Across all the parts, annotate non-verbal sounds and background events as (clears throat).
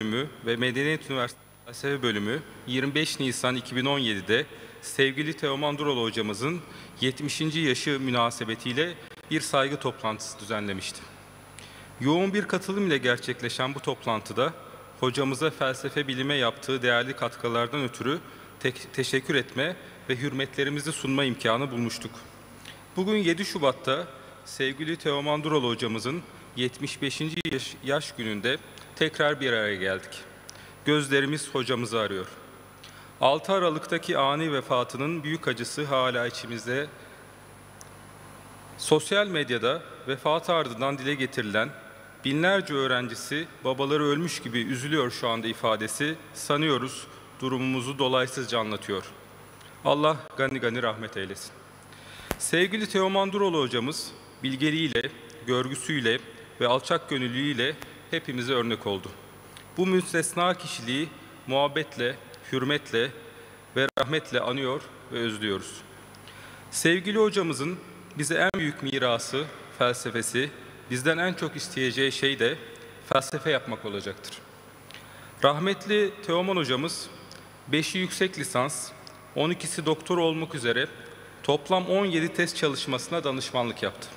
Bölümü ve Medeniyet Üniversitesi Felsefe Bölümü 25 Nisan 2017'de sevgili Teoman Dural hocamızın 70. yaşı münasebetiyle bir saygı toplantısı düzenlemişti. Yoğun bir katılım ile gerçekleşen bu toplantıda hocamıza felsefe bilime yaptığı değerli katkılardan ötürü te teşekkür etme ve hürmetlerimizi sunma imkanı bulmuştuk. Bugün 7 Şubat'ta sevgili Teoman Dural hocamızın 75. yaş, yaş gününde tekrar bir araya geldik. Gözlerimiz hocamızı arıyor. 6 Aralık'taki ani vefatının büyük acısı hala içimizde. Sosyal medyada vefat ardından dile getirilen binlerce öğrencisi babaları ölmüş gibi üzülüyor şu anda ifadesi sanıyoruz durumumuzu dolaysızca anlatıyor. Allah gani gani rahmet eylesin. Sevgili Teoman Duroğlu hocamız bilgeliğiyle, görgüsüyle ve alçak gönüllülüğüyle hepimize örnek oldu. Bu müstesna kişiliği muhabbetle, hürmetle ve rahmetle anıyor ve özlüyoruz. Sevgili hocamızın bize en büyük mirası, felsefesi, bizden en çok isteyeceği şey de felsefe yapmak olacaktır. Rahmetli Teoman hocamız 5'i yüksek lisans, 12'si doktor olmak üzere toplam 17 test çalışmasına danışmanlık yaptı.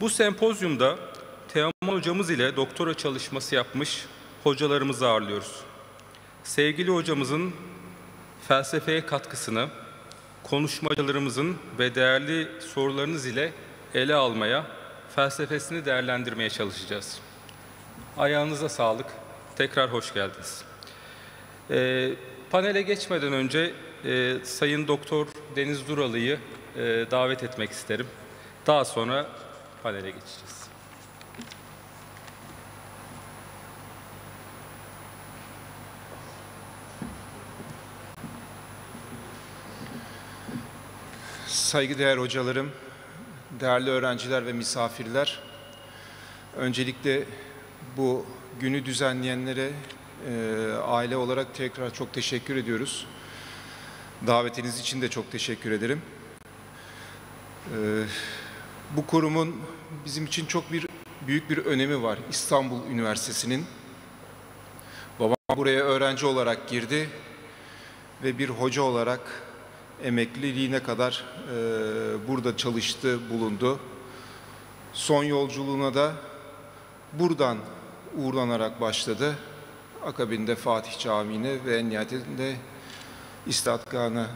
Bu sempozyumda Teoman hocamız ile doktora çalışması yapmış hocalarımızı ağırlıyoruz. Sevgili hocamızın felsefeye katkısını konuşmacılarımızın ve değerli sorularınız ile ele almaya, felsefesini değerlendirmeye çalışacağız. Ayağınıza sağlık. Tekrar hoş geldiniz. Ee, panele geçmeden önce e, Sayın Doktor Deniz Duralı'yı e, davet etmek isterim. Daha sonra panele geçeceğiz. Saygıdeğer hocalarım, değerli öğrenciler ve misafirler, öncelikle bu günü düzenleyenlere e, aile olarak tekrar çok teşekkür ediyoruz. Davetiniz için de çok teşekkür ederim. E, bu kurumun bizim için çok bir büyük bir önemi var. İstanbul Üniversitesi'nin. Babam buraya öğrenci olarak girdi ve bir hoca olarak emekliliğine kadar e, burada çalıştı, bulundu. Son yolculuğuna da buradan uğurlanarak başladı. Akabinde Fatih Camii'ne ve en nihayetinde İstatgah'ına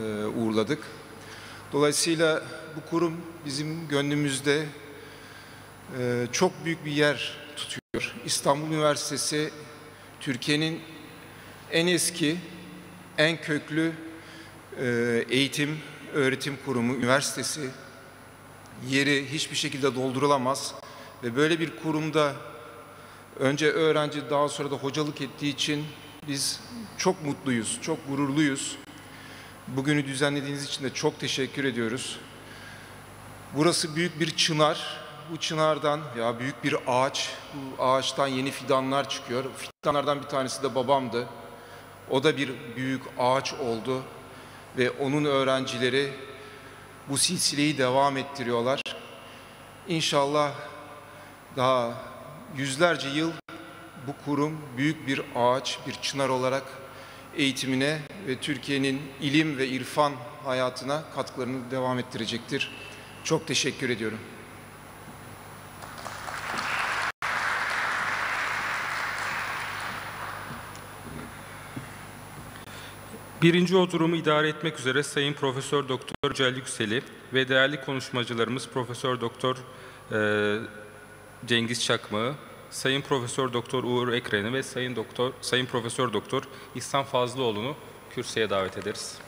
e, uğurladık. Dolayısıyla bu kurum bizim gönlümüzde e, çok büyük bir yer tutuyor. İstanbul Üniversitesi Türkiye'nin en eski, en köklü eğitim, öğretim kurumu, üniversitesi yeri hiçbir şekilde doldurulamaz ve böyle bir kurumda önce öğrenci daha sonra da hocalık ettiği için biz çok mutluyuz, çok gururluyuz. Bugünü düzenlediğiniz için de çok teşekkür ediyoruz. Burası büyük bir çınar. Bu çınardan ya büyük bir ağaç. Bu ağaçtan yeni fidanlar çıkıyor. Fidanlardan bir tanesi de babamdı. O da bir büyük ağaç oldu ve onun öğrencileri bu silsileyi devam ettiriyorlar. İnşallah daha yüzlerce yıl bu kurum büyük bir ağaç, bir çınar olarak eğitimine ve Türkiye'nin ilim ve irfan hayatına katkılarını devam ettirecektir. Çok teşekkür ediyorum. Birinci oturumu idare etmek üzere Sayın Profesör Doktor Celal Yüksel'i ve değerli konuşmacılarımız Profesör Doktor e, Cengiz Çakmağı, Sayın Profesör Doktor Uğur Ekren'i ve Sayın Doktor Sayın Profesör Doktor İhsan Fazlıoğlu'nu kürsüye davet ederiz.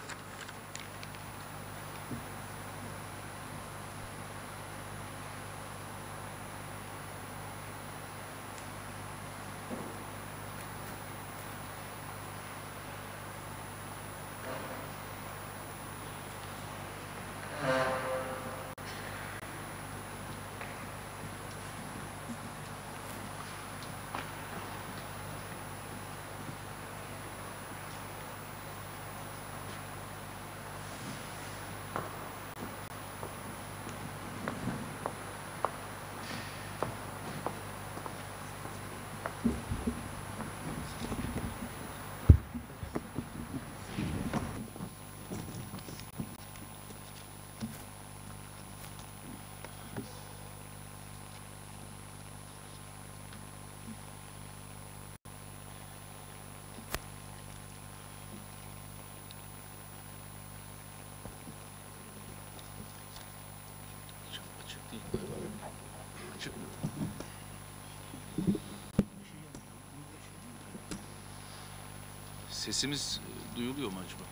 Sesimiz e, duyuluyor mu acaba?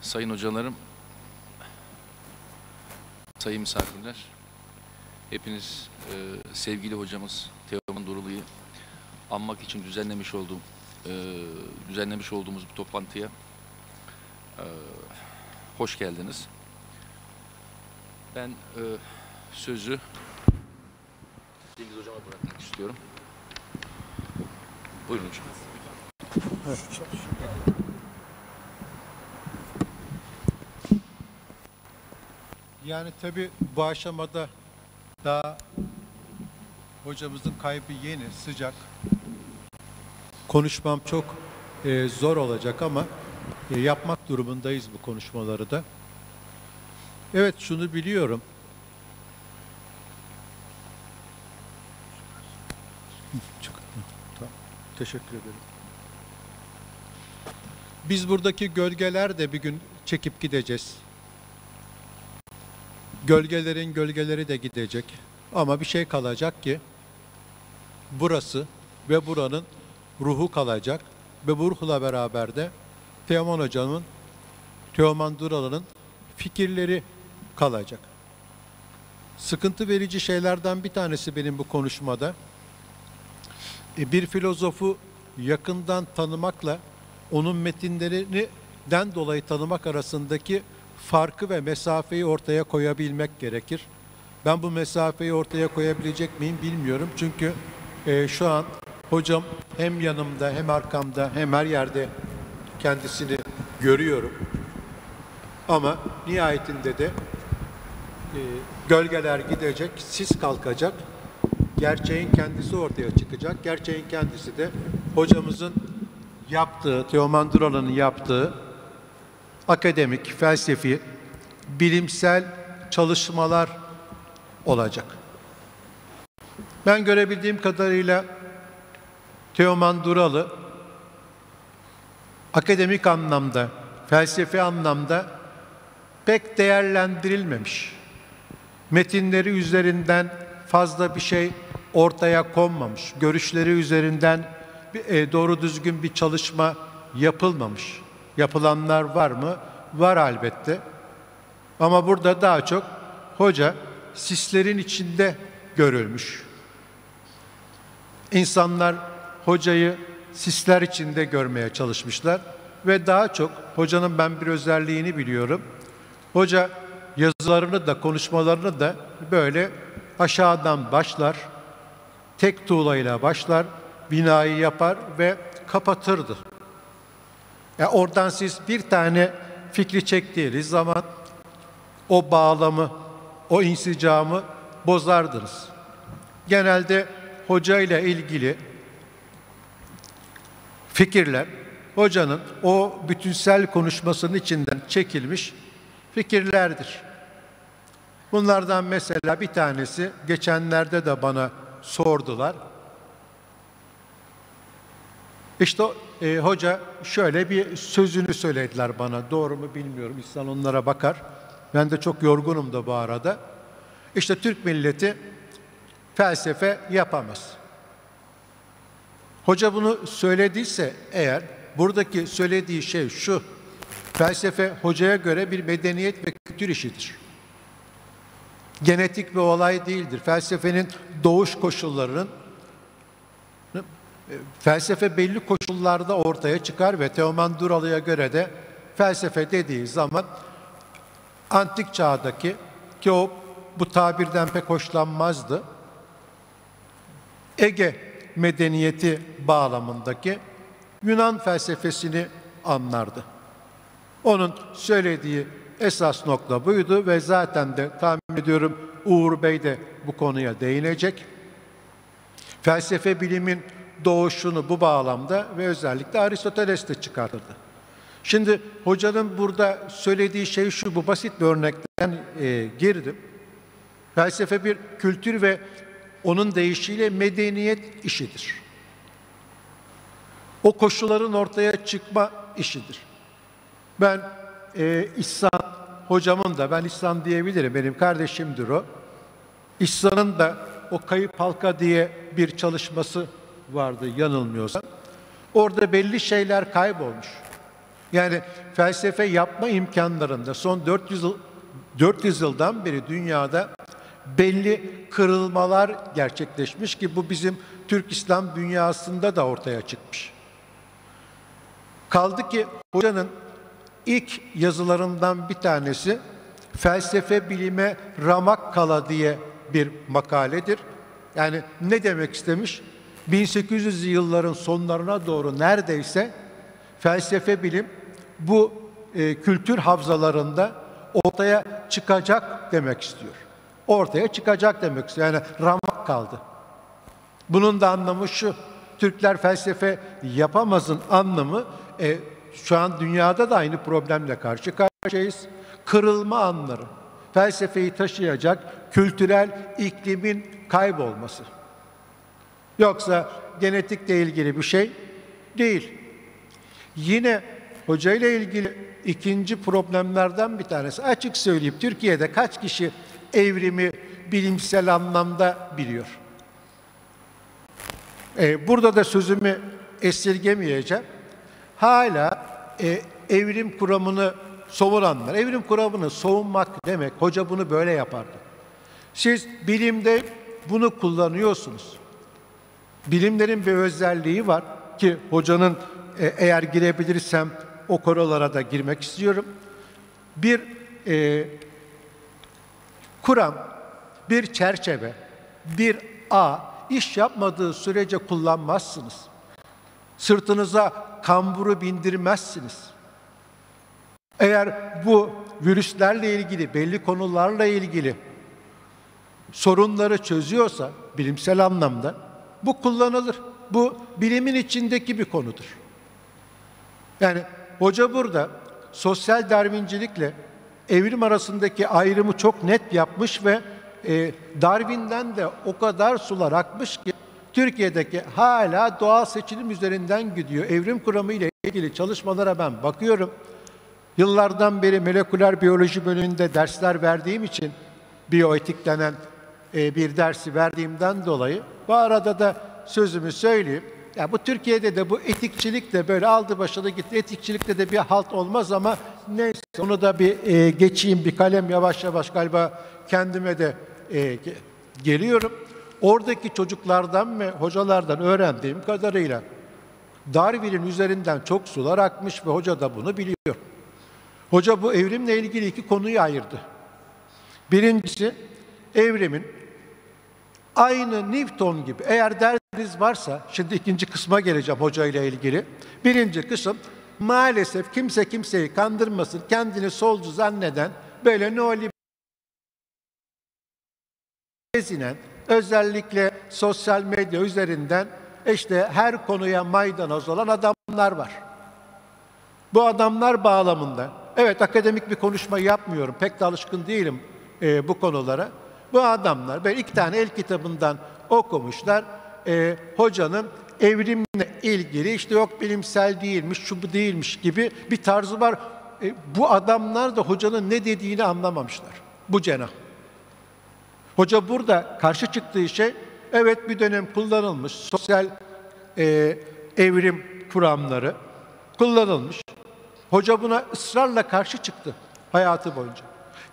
Sayın hocalarım, sayın misafirler, hepiniz e, sevgili hocamız Teoman Dorulu'yu anmak için düzenlemiş olduğum e, düzenlemiş olduğumuz bu toplantıya e, hoş geldiniz. Ben e, sözü Cengiz hocama bırakmak istiyorum. Buyurun hocam. Yani tabii bu aşamada daha hocamızın kaybı yeni, sıcak. Konuşmam çok e, zor olacak ama e, yapmak durumundayız bu konuşmaları da. Evet şunu biliyorum. Teşekkür ederim. Biz buradaki gölgeler de bir gün çekip gideceğiz. Gölgelerin gölgeleri de gidecek. Ama bir şey kalacak ki burası ve buranın ruhu kalacak ve bu ruhla beraber de Teoman Hoca'nın, Teoman Duralı'nın fikirleri kalacak. Sıkıntı verici şeylerden bir tanesi benim bu konuşmada e, bir filozofu yakından tanımakla onun metinlerinden dolayı tanımak arasındaki farkı ve mesafeyi ortaya koyabilmek gerekir. Ben bu mesafeyi ortaya koyabilecek miyim bilmiyorum. Çünkü e, şu an hocam hem yanımda hem arkamda hem her yerde kendisini görüyorum. Ama nihayetinde de e, gölgeler gidecek, sis kalkacak. Gerçeğin kendisi ortaya çıkacak. Gerçeğin kendisi de hocamızın yaptığı, Teoman Duralı'nın yaptığı akademik, felsefi, bilimsel çalışmalar olacak. Ben görebildiğim kadarıyla Teoman Duralı akademik anlamda, felsefi anlamda pek değerlendirilmemiş. Metinleri üzerinden fazla bir şey ortaya konmamış. Görüşleri üzerinden e, doğru düzgün bir çalışma yapılmamış. Yapılanlar var mı? Var elbette. Ama burada daha çok hoca sislerin içinde görülmüş. İnsanlar hocayı sisler içinde görmeye çalışmışlar ve daha çok hocanın ben bir özelliğini biliyorum. Hoca yazılarını da konuşmalarını da böyle aşağıdan başlar, tek tuğlayla başlar, binayı yapar ve kapatırdı. Ya oradan siz bir tane fikri çektiğiniz zaman o bağlamı, o insicamı bozardınız. Genelde hoca ile ilgili fikirler hocanın o bütünsel konuşmasının içinden çekilmiş fikirlerdir. Bunlardan mesela bir tanesi geçenlerde de bana sordular. İşte e, hoca şöyle bir sözünü söylediler bana. Doğru mu bilmiyorum. İnsan onlara bakar. Ben de çok yorgunum da bu arada. İşte Türk milleti felsefe yapamaz. Hoca bunu söylediyse eğer buradaki söylediği şey şu. Felsefe hocaya göre bir medeniyet ve kültür işidir. Genetik bir olay değildir. Felsefenin doğuş koşullarının felsefe belli koşullarda ortaya çıkar ve Teoman Duralı'ya göre de felsefe dediği zaman antik çağdaki ki o bu tabirden pek hoşlanmazdı. Ege medeniyeti bağlamındaki Yunan felsefesini anlardı. Onun söylediği esas nokta buydu ve zaten de tahmin ediyorum Uğur Bey de bu konuya değinecek. Felsefe bilimin doğuşunu bu bağlamda ve özellikle Aristoteles de çıkartırdı. Şimdi hocanın burada söylediği şey şu, bu basit bir örnekten e, girdim. Felsefe bir kültür ve onun deyişiyle medeniyet işidir. O koşulların ortaya çıkma işidir. Ben e, İhsan hocamın da, ben İhsan diyebilirim, benim kardeşimdir o. İhsan'ın da o Kayıp Halka diye bir çalışması vardı yanılmıyorsam. Orada belli şeyler kaybolmuş. Yani felsefe yapma imkanlarında son 400 yıl 400 yıldan beri dünyada belli kırılmalar gerçekleşmiş ki bu bizim Türk İslam dünyasında da ortaya çıkmış. Kaldı ki hocanın ilk yazılarından bir tanesi felsefe bilime ramak kala diye bir makaledir. Yani ne demek istemiş? 1800 yılların sonlarına doğru neredeyse felsefe bilim bu e, kültür havzalarında ortaya çıkacak demek istiyor. Ortaya çıkacak demek. Yani ramak kaldı. Bunun da anlamı şu. Türkler felsefe yapamazın anlamı e, şu an dünyada da aynı problemle karşı karşıyayız. Kırılma anları. Felsefeyi taşıyacak kültürel iklimin kaybolması. Yoksa genetikle ilgili bir şey değil. Yine hoca ile ilgili ikinci problemlerden bir tanesi açık söyleyeyim Türkiye'de kaç kişi evrimi bilimsel anlamda biliyor? Ee, burada da sözümü esirgemeyeceğim. Hala e, evrim kuramını savunanlar, evrim kuramını savunmak demek, hoca bunu böyle yapardı. Siz bilimde bunu kullanıyorsunuz. Bilimlerin bir özelliği var ki hocanın e, eğer girebilirsem o konulara da girmek istiyorum. Bir e, kuram, bir çerçeve, bir ağ iş yapmadığı sürece kullanmazsınız. Sırtınıza kamburu bindirmezsiniz. Eğer bu virüslerle ilgili, belli konularla ilgili sorunları çözüyorsa bilimsel anlamda bu kullanılır. Bu bilimin içindeki bir konudur. Yani hoca burada sosyal darwincilikle evrim arasındaki ayrımı çok net yapmış ve e, Darwin'den de o kadar sular akmış ki Türkiye'deki hala doğal seçilim üzerinden gidiyor. Evrim kuramı ile ilgili çalışmalara ben bakıyorum. Yıllardan beri moleküler biyoloji bölümünde dersler verdiğim için biyoetik denen e, bir dersi verdiğimden dolayı bu arada da sözümü söyleyeyim. Ya bu Türkiye'de de bu etikçilik de böyle aldı başını gitti. Etikçilikte de bir halt olmaz ama neyse onu da bir e, geçeyim bir kalem yavaş yavaş galiba kendime de e, geliyorum. Oradaki çocuklardan ve hocalardan öğrendiğim kadarıyla Darwin'in üzerinden çok sular akmış ve hoca da bunu biliyor. Hoca bu evrimle ilgili iki konuyu ayırdı. Birincisi evrimin aynı Newton gibi eğer derdiniz varsa şimdi ikinci kısma geleceğim hoca ile ilgili. Birinci kısım maalesef kimse kimseyi kandırmasın kendini solcu zanneden böyle neoliberal gezinen özellikle sosyal medya üzerinden işte her konuya maydanoz olan adamlar var. Bu adamlar bağlamında, evet akademik bir konuşma yapmıyorum, pek de alışkın değilim e, bu konulara. Bu adamlar böyle iki tane el kitabından okumuşlar. E, hocanın evrimle ilgili işte yok bilimsel değilmiş, şu bu değilmiş gibi bir tarzı var. E, bu adamlar da hocanın ne dediğini anlamamışlar. Bu cenah. Hoca burada karşı çıktığı şey evet bir dönem kullanılmış sosyal e, evrim kuramları kullanılmış. Hoca buna ısrarla karşı çıktı hayatı boyunca.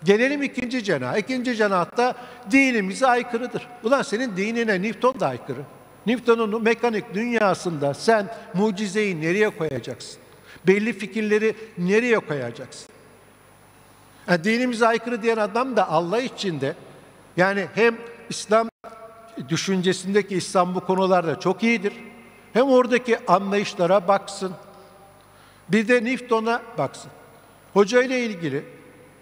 Gelelim ikinci cenah. İkinci cenahta dinimize aykırıdır. Ulan senin dinine Newton da aykırı. Newton'un mekanik dünyasında sen mucizeyi nereye koyacaksın? Belli fikirleri nereye koyacaksın? Yani dinimize aykırı diyen adam da Allah içinde yani hem İslam düşüncesindeki İslam bu konularda çok iyidir. Hem oradaki anlayışlara baksın. Bir de Newton'a baksın. Hoca ile ilgili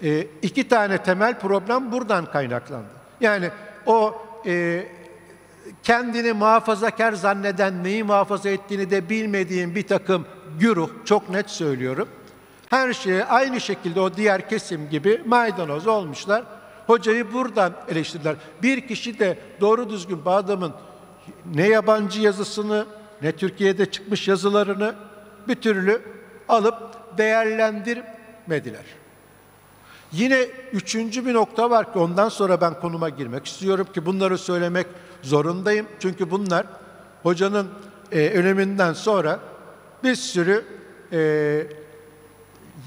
e, iki tane temel problem buradan kaynaklandı. Yani o e, kendini muhafazakar zanneden neyi muhafaza ettiğini de bilmediğin bir takım güruh, çok net söylüyorum. Her şeye aynı şekilde o diğer kesim gibi maydanoz olmuşlar. Hocayı buradan eleştirdiler. Bir kişi de doğru düzgün bu ne yabancı yazısını ne Türkiye'de çıkmış yazılarını bir türlü alıp değerlendirmediler. Yine üçüncü bir nokta var ki ondan sonra ben konuma girmek istiyorum ki bunları söylemek zorundayım. Çünkü bunlar hocanın e, ölümünden sonra bir sürü e,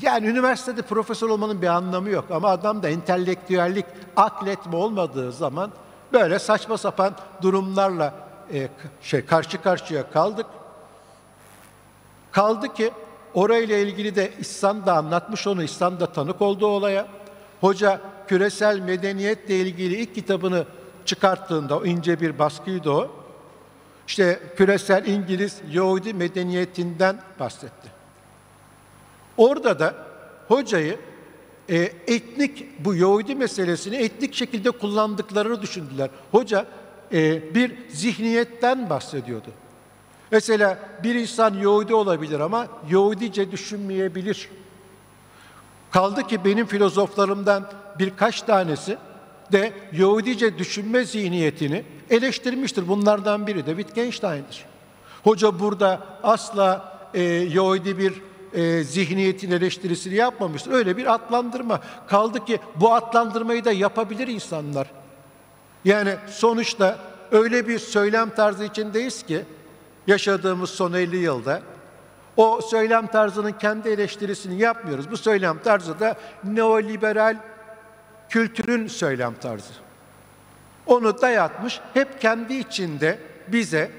yani üniversitede profesör olmanın bir anlamı yok ama adam da entelektüellik, akletme olmadığı zaman böyle saçma sapan durumlarla e, şey karşı karşıya kaldık. Kaldı ki orayla ilgili de İhsan da anlatmış onu, İhsan da tanık olduğu olaya. Hoca küresel medeniyetle ilgili ilk kitabını çıkarttığında, o ince bir baskıydı o. İşte küresel İngiliz Yahudi medeniyetinden bahsetti. Orada da hocayı e, etnik bu Yahudi meselesini etnik şekilde kullandıklarını düşündüler. Hoca e, bir zihniyetten bahsediyordu. Mesela bir insan Yahudi olabilir ama Yahudice düşünmeyebilir. Kaldı ki benim filozoflarımdan birkaç tanesi de Yahudice düşünme zihniyetini eleştirmiştir. Bunlardan biri de Wittgenstein'dir. Hoca burada asla e, Yahudi bir e, zihniyetin eleştirisini yapmamıştır. Öyle bir adlandırma. Kaldı ki bu adlandırmayı da yapabilir insanlar. Yani sonuçta öyle bir söylem tarzı içindeyiz ki yaşadığımız son 50 yılda o söylem tarzının kendi eleştirisini yapmıyoruz. Bu söylem tarzı da neoliberal kültürün söylem tarzı. Onu dayatmış, hep kendi içinde bize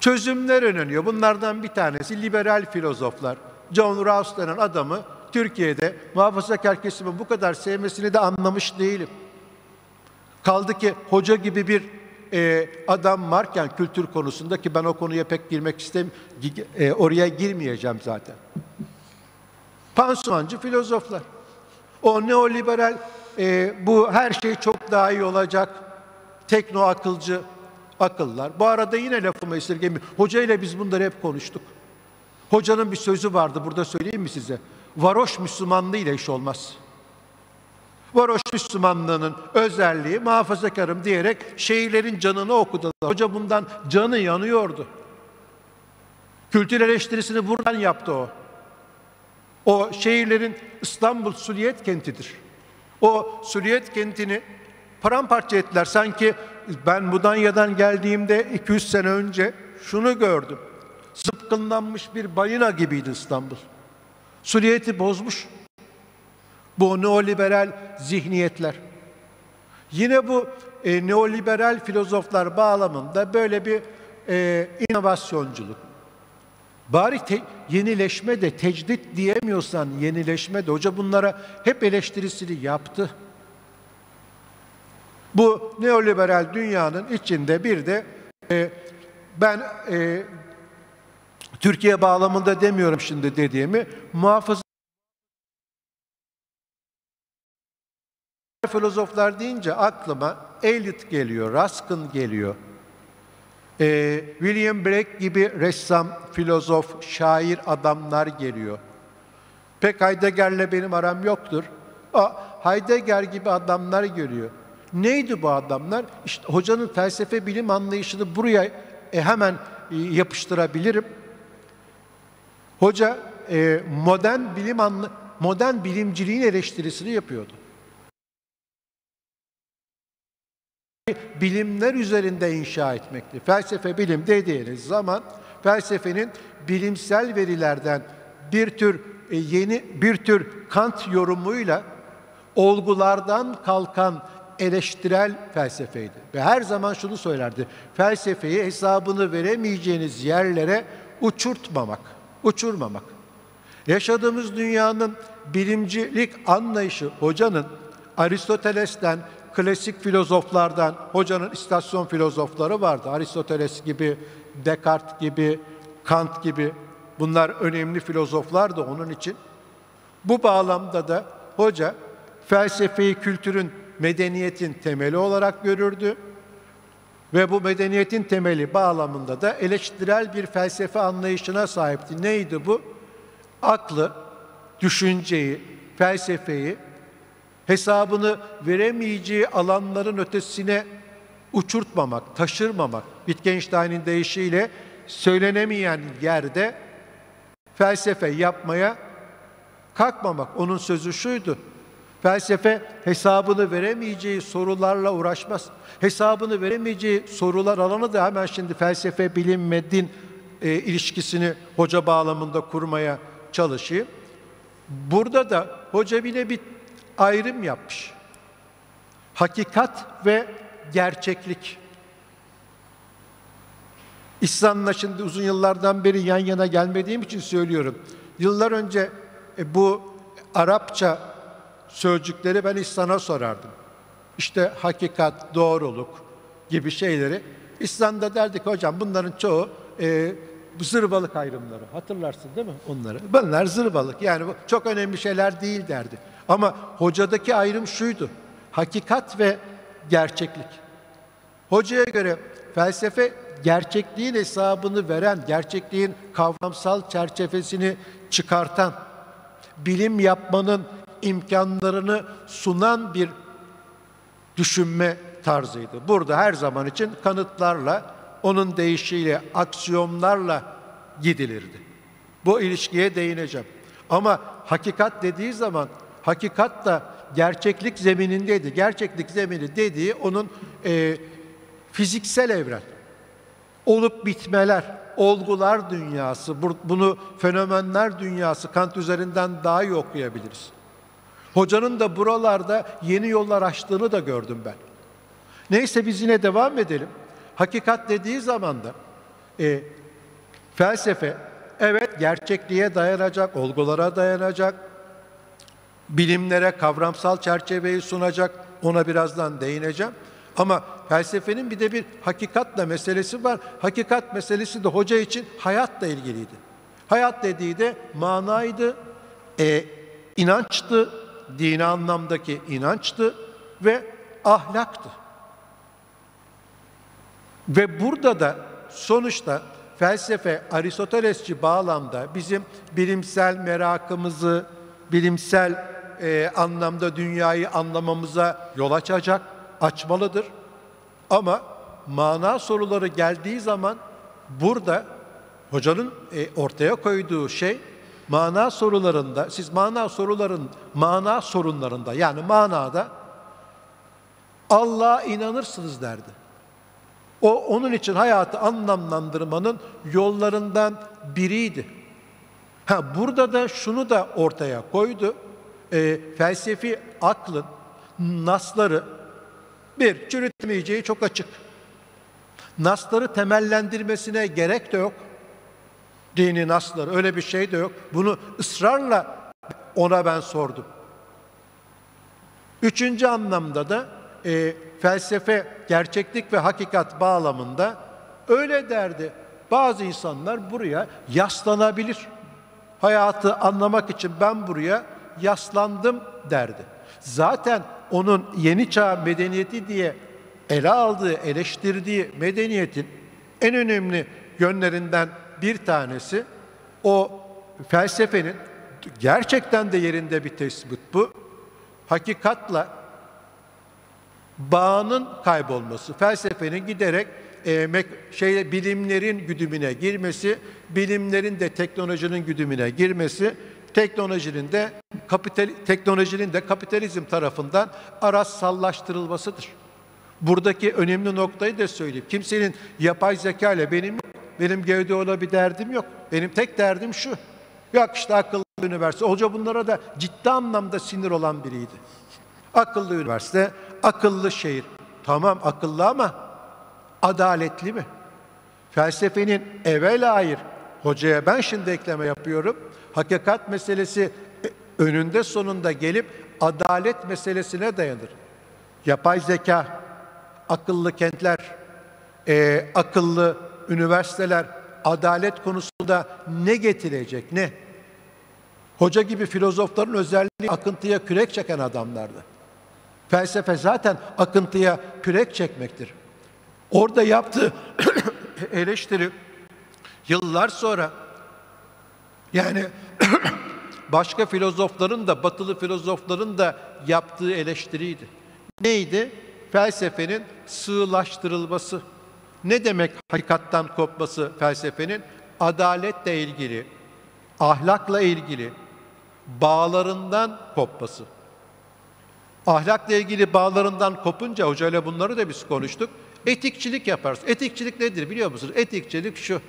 çözümler öneriyor. Bunlardan bir tanesi liberal filozoflar. John Rawls denen adamı Türkiye'de muhafazakar kesimin bu kadar sevmesini de anlamış değilim. Kaldı ki hoca gibi bir e, adam varken kültür konusunda ki ben o konuya pek girmek istem e, oraya girmeyeceğim zaten. Pansumancı filozoflar. O neoliberal e, bu her şey çok daha iyi olacak tekno akılcı akıllar. Bu arada yine lafımı esirgemiyorum. Hoca ile biz bunları hep konuştuk. Hocanın bir sözü vardı burada söyleyeyim mi size? Varoş Müslümanlığı ile iş olmaz. Varoş Müslümanlığının özelliği muhafazakarım diyerek şehirlerin canını okudu. Hoca bundan canı yanıyordu. Kültür eleştirisini buradan yaptı o. O şehirlerin İstanbul Suliyet kentidir. O Suliyet kentini paramparça ettiler. Sanki ben Mudanya'dan geldiğimde 200 sene önce şunu gördüm. Zıpkınlanmış bir balina gibiydi İstanbul. Suliyeti bozmuş. Bu neoliberal zihniyetler. Yine bu e, neoliberal filozoflar bağlamında böyle bir e, inovasyonculuk. Bari te, yenileşme de tecdit diyemiyorsan yenileşme de hoca bunlara hep eleştirisini yaptı. Bu neoliberal dünyanın içinde bir de e, ben e, Türkiye bağlamında demiyorum şimdi dediğimi muhafız filozoflar deyince aklıma Eliot geliyor, Ruskin geliyor. Ee, William Blake gibi ressam, filozof, şair adamlar geliyor. Pek Heidegger'le benim aram yoktur. O, Heidegger gibi adamlar geliyor. Neydi bu adamlar? İşte hocanın felsefe bilim anlayışını buraya e, hemen e, yapıştırabilirim. Hoca e, modern bilim anla modern bilimciliğin eleştirisini yapıyordu. Bilimler üzerinde inşa etmekti. Felsefe bilim dediğiniz zaman felsefenin bilimsel verilerden bir tür e, yeni bir tür Kant yorumuyla olgulardan kalkan eleştirel felsefeydi. Ve her zaman şunu söylerdi. Felsefeyi hesabını veremeyeceğiniz yerlere uçurtmamak, uçurmamak. Yaşadığımız dünyanın bilimcilik anlayışı hocanın Aristoteles'ten klasik filozoflardan, hocanın istasyon filozofları vardı. Aristoteles gibi, Descartes gibi, Kant gibi. Bunlar önemli filozoflardı onun için. Bu bağlamda da hoca felsefeyi kültürün, medeniyetin temeli olarak görürdü. Ve bu medeniyetin temeli bağlamında da eleştirel bir felsefe anlayışına sahipti. Neydi bu? Aklı, düşünceyi, felsefeyi hesabını veremeyeceği alanların ötesine uçurtmamak, taşırmamak, Wittgenstein'in deyişiyle söylenemeyen yerde felsefe yapmaya kalkmamak. Onun sözü şuydu. Felsefe hesabını veremeyeceği sorularla uğraşmaz. Hesabını veremeyeceği sorular alanı da hemen şimdi felsefe, bilim din e, ilişkisini hoca bağlamında kurmaya çalışayım. Burada da hoca bile bir ayrım yapmış. Hakikat ve gerçeklik. İslam'la şimdi uzun yıllardan beri yan yana gelmediğim için söylüyorum. Yıllar önce e, bu Arapça sözcükleri ben İslam'a sorardım. İşte hakikat, doğruluk gibi şeyleri. İslam'da derdik hocam bunların çoğu e, zırvalık ayrımları. Hatırlarsın değil mi onları? Bunlar zırvalık yani bu çok önemli şeyler değil derdi. Ama hocadaki ayrım şuydu. Hakikat ve gerçeklik. Hocaya göre felsefe gerçekliğin hesabını veren, gerçekliğin kavramsal çerçevesini çıkartan, bilim yapmanın imkanlarını sunan bir düşünme tarzıydı. Burada her zaman için kanıtlarla, onun deyişiyle, aksiyonlarla gidilirdi. Bu ilişkiye değineceğim. Ama hakikat dediği zaman hakikat da gerçeklik zeminindeydi. Gerçeklik zemini dediği onun e, fiziksel evren. Olup bitmeler, olgular dünyası, bunu fenomenler dünyası Kant üzerinden daha iyi okuyabiliriz. Hocanın da buralarda yeni yollar açtığını da gördüm ben. Neyse biz yine devam edelim. Hakikat dediği zaman da e, felsefe evet gerçekliğe dayanacak, olgulara dayanacak, bilimlere kavramsal çerçeveyi sunacak. Ona birazdan değineceğim. Ama felsefenin bir de bir hakikatla meselesi var. Hakikat meselesi de hoca için hayatla ilgiliydi. Hayat dediği de manaydı, e, inançtı, dini anlamdaki inançtı ve ahlaktı. Ve burada da sonuçta felsefe Aristotelesçi bağlamda bizim bilimsel merakımızı, bilimsel e, anlamda dünyayı anlamamıza yol açacak, açmalıdır. Ama mana soruları geldiği zaman burada hocanın e, ortaya koyduğu şey mana sorularında, siz mana soruların, mana sorunlarında yani manada Allah'a inanırsınız derdi. O onun için hayatı anlamlandırmanın yollarından biriydi. Ha burada da şunu da ortaya koydu. E, felsefi aklın nasları bir çürütmeyeceği çok açık. Nasları temellendirmesine gerek de yok. Dini nasları öyle bir şey de yok. Bunu ısrarla ona ben sordum. Üçüncü anlamda da e, felsefe, gerçeklik ve hakikat bağlamında öyle derdi. Bazı insanlar buraya yaslanabilir. Hayatı anlamak için ben buraya yaslandım derdi. Zaten onun yeni çağ medeniyeti diye ele aldığı, eleştirdiği medeniyetin en önemli yönlerinden bir tanesi o felsefenin gerçekten de yerinde bir tespit bu. Hakikatla bağının kaybolması, felsefenin giderek e, şey bilimlerin güdümüne girmesi, bilimlerin de teknolojinin güdümüne girmesi, teknolojinin de kapital teknolojinin de kapitalizm tarafından araçsallaştırılmasıdır. Buradaki önemli noktayı da söyleyeyim. Kimsenin yapay zeka ile benim benim GDO'la bir derdim yok. Benim tek derdim şu. Yok işte akıllı üniversite. Hoca bunlara da ciddi anlamda sinir olan biriydi. Akıllı üniversite, akıllı şehir. Tamam akıllı ama adaletli mi? Felsefenin evvel hayır. Hocaya ben şimdi ekleme yapıyorum. Hakikat meselesi önünde sonunda gelip adalet meselesine dayanır. Yapay zeka, akıllı kentler, e, akıllı üniversiteler adalet konusunda ne getirecek, ne? Hoca gibi filozofların özelliği akıntıya kürek çeken adamlardı. Felsefe zaten akıntıya kürek çekmektir. Orada yaptığı (coughs) eleştiri yıllar sonra yani (coughs) başka filozofların da batılı filozofların da yaptığı eleştiriydi. Neydi? Felsefenin sığlaştırılması. Ne demek hakikattan kopması felsefenin? Adaletle ilgili, ahlakla ilgili bağlarından kopması. Ahlakla ilgili bağlarından kopunca hocayla bunları da biz konuştuk. Etikçilik yaparız. Etikçilik nedir biliyor musunuz? Etikçilik şu.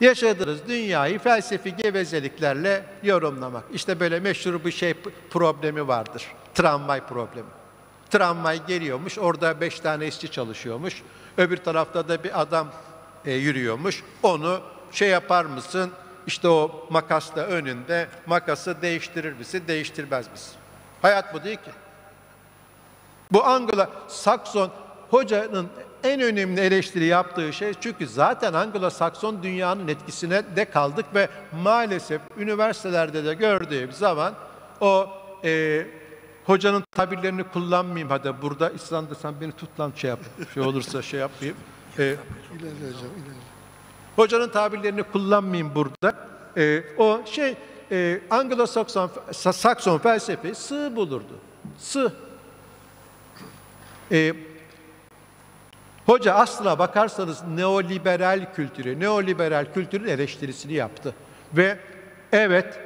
Yaşadığınız dünyayı felsefi gevezeliklerle yorumlamak. İşte böyle meşhur bir şey problemi vardır. Tramvay problemi. Tramvay geliyormuş, orada beş tane işçi çalışıyormuş. Öbür tarafta da bir adam e, yürüyormuş. Onu şey yapar mısın? İşte o makas da önünde. Makası değiştirir misin, değiştirmez misin? Hayat bu değil ki. Bu Anglo-Sakson hocanın en önemli eleştiri yaptığı şey çünkü zaten Anglo-Sakson dünyanın etkisine de kaldık ve maalesef üniversitelerde de gördüğüm zaman o e, hocanın tabirlerini kullanmayayım hadi burada İslam'da sen beni tut lan şey yap şey olursa şey yapmayayım. E, hocanın tabirlerini kullanmayayım burada. E, o şey e, Anglo-Sakson Sakson felsefe sığ bulurdu. Sığ. E, hoca aslına bakarsanız neoliberal kültürü, neoliberal kültürün eleştirisini yaptı. Ve evet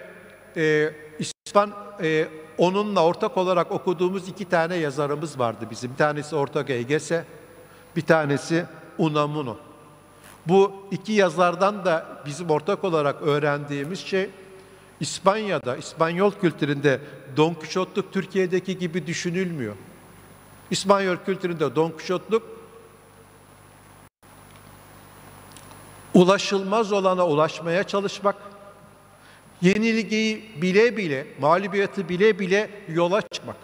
e, İspan e, onunla ortak olarak okuduğumuz iki tane yazarımız vardı bizim. Bir tanesi Ortega Egese, bir tanesi Unamuno. Bu iki yazardan da bizim ortak olarak öğrendiğimiz şey İspanya'da, İspanyol kültüründe Don Kişotluk Türkiye'deki gibi düşünülmüyor. İspanyol kültüründe Don Kişotluk ulaşılmaz olana ulaşmaya çalışmak, yenilgiyi bile bile, mağlubiyeti bile bile yola çıkmak.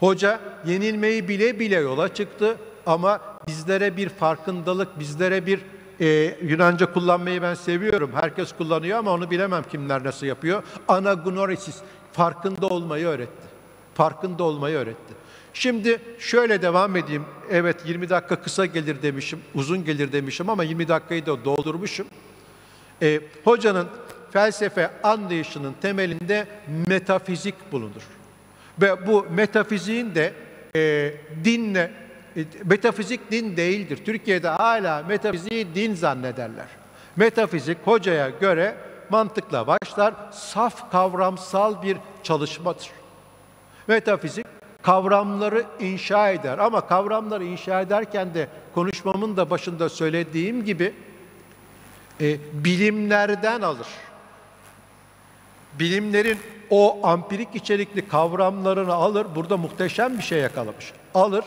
Hoca yenilmeyi bile bile yola çıktı ama bizlere bir farkındalık, bizlere bir e, Yunanca kullanmayı ben seviyorum. Herkes kullanıyor ama onu bilemem kimler nasıl yapıyor. Anagnorisis, farkında olmayı öğretti. Farkında olmayı öğretti. Şimdi şöyle devam edeyim. Evet 20 dakika kısa gelir demişim, uzun gelir demişim ama 20 dakikayı da doldurmuşum. E, hocanın felsefe anlayışının temelinde metafizik bulunur. Ve bu metafiziğin de e, dinle, e, metafizik din değildir. Türkiye'de hala metafiziği din zannederler. Metafizik hocaya göre mantıkla başlar, saf kavramsal bir çalışmadır. Metafizik kavramları inşa eder ama kavramları inşa ederken de konuşmamın da başında söylediğim gibi e, bilimlerden alır. Bilimlerin o ampirik içerikli kavramlarını alır. Burada muhteşem bir şey yakalamış. Alır.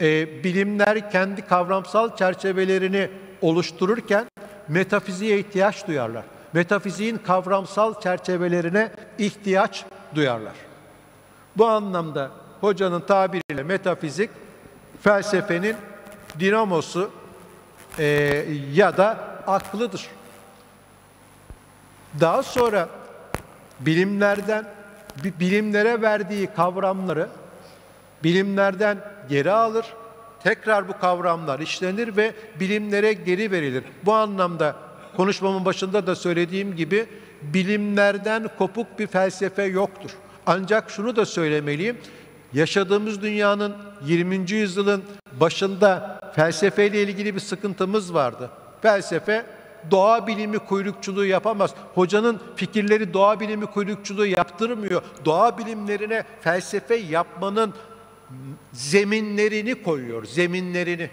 E, bilimler kendi kavramsal çerçevelerini oluştururken metafiziğe ihtiyaç duyarlar. Metafiziğin kavramsal çerçevelerine ihtiyaç duyarlar. Bu anlamda hocanın tabiriyle metafizik felsefenin dinamosu e, ya da aklıdır. Daha sonra bilimlerden bilimlere verdiği kavramları bilimlerden geri alır. Tekrar bu kavramlar işlenir ve bilimlere geri verilir. Bu anlamda konuşmamın başında da söylediğim gibi bilimlerden kopuk bir felsefe yoktur. Ancak şunu da söylemeliyim. Yaşadığımız dünyanın 20. yüzyılın başında felsefeyle ilgili bir sıkıntımız vardı. Felsefe doğa bilimi kuyrukçuluğu yapamaz. Hocanın fikirleri doğa bilimi kuyrukçuluğu yaptırmıyor. Doğa bilimlerine felsefe yapmanın zeminlerini koyuyor, zeminlerini.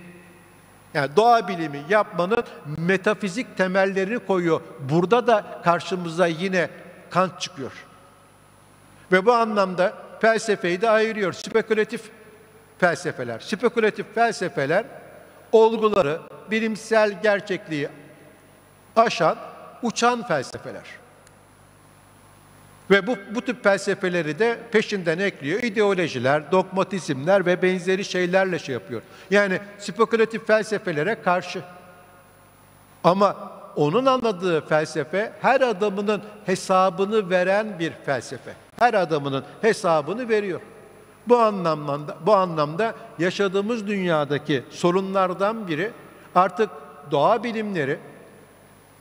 Yani doğa bilimi yapmanın metafizik temellerini koyuyor. Burada da karşımıza yine Kant çıkıyor. Ve bu anlamda felsefeyi de ayırıyor. Spekülatif felsefeler. Spekülatif felsefeler olguları, bilimsel gerçekliği aşan, uçan felsefeler. Ve bu, bu tip felsefeleri de peşinden ekliyor. İdeolojiler, dogmatizmler ve benzeri şeylerle şey yapıyor. Yani spekülatif felsefelere karşı. Ama onun anladığı felsefe her adamının hesabını veren bir felsefe. Her adamının hesabını veriyor. Bu anlamda bu anlamda yaşadığımız dünyadaki sorunlardan biri artık doğa bilimleri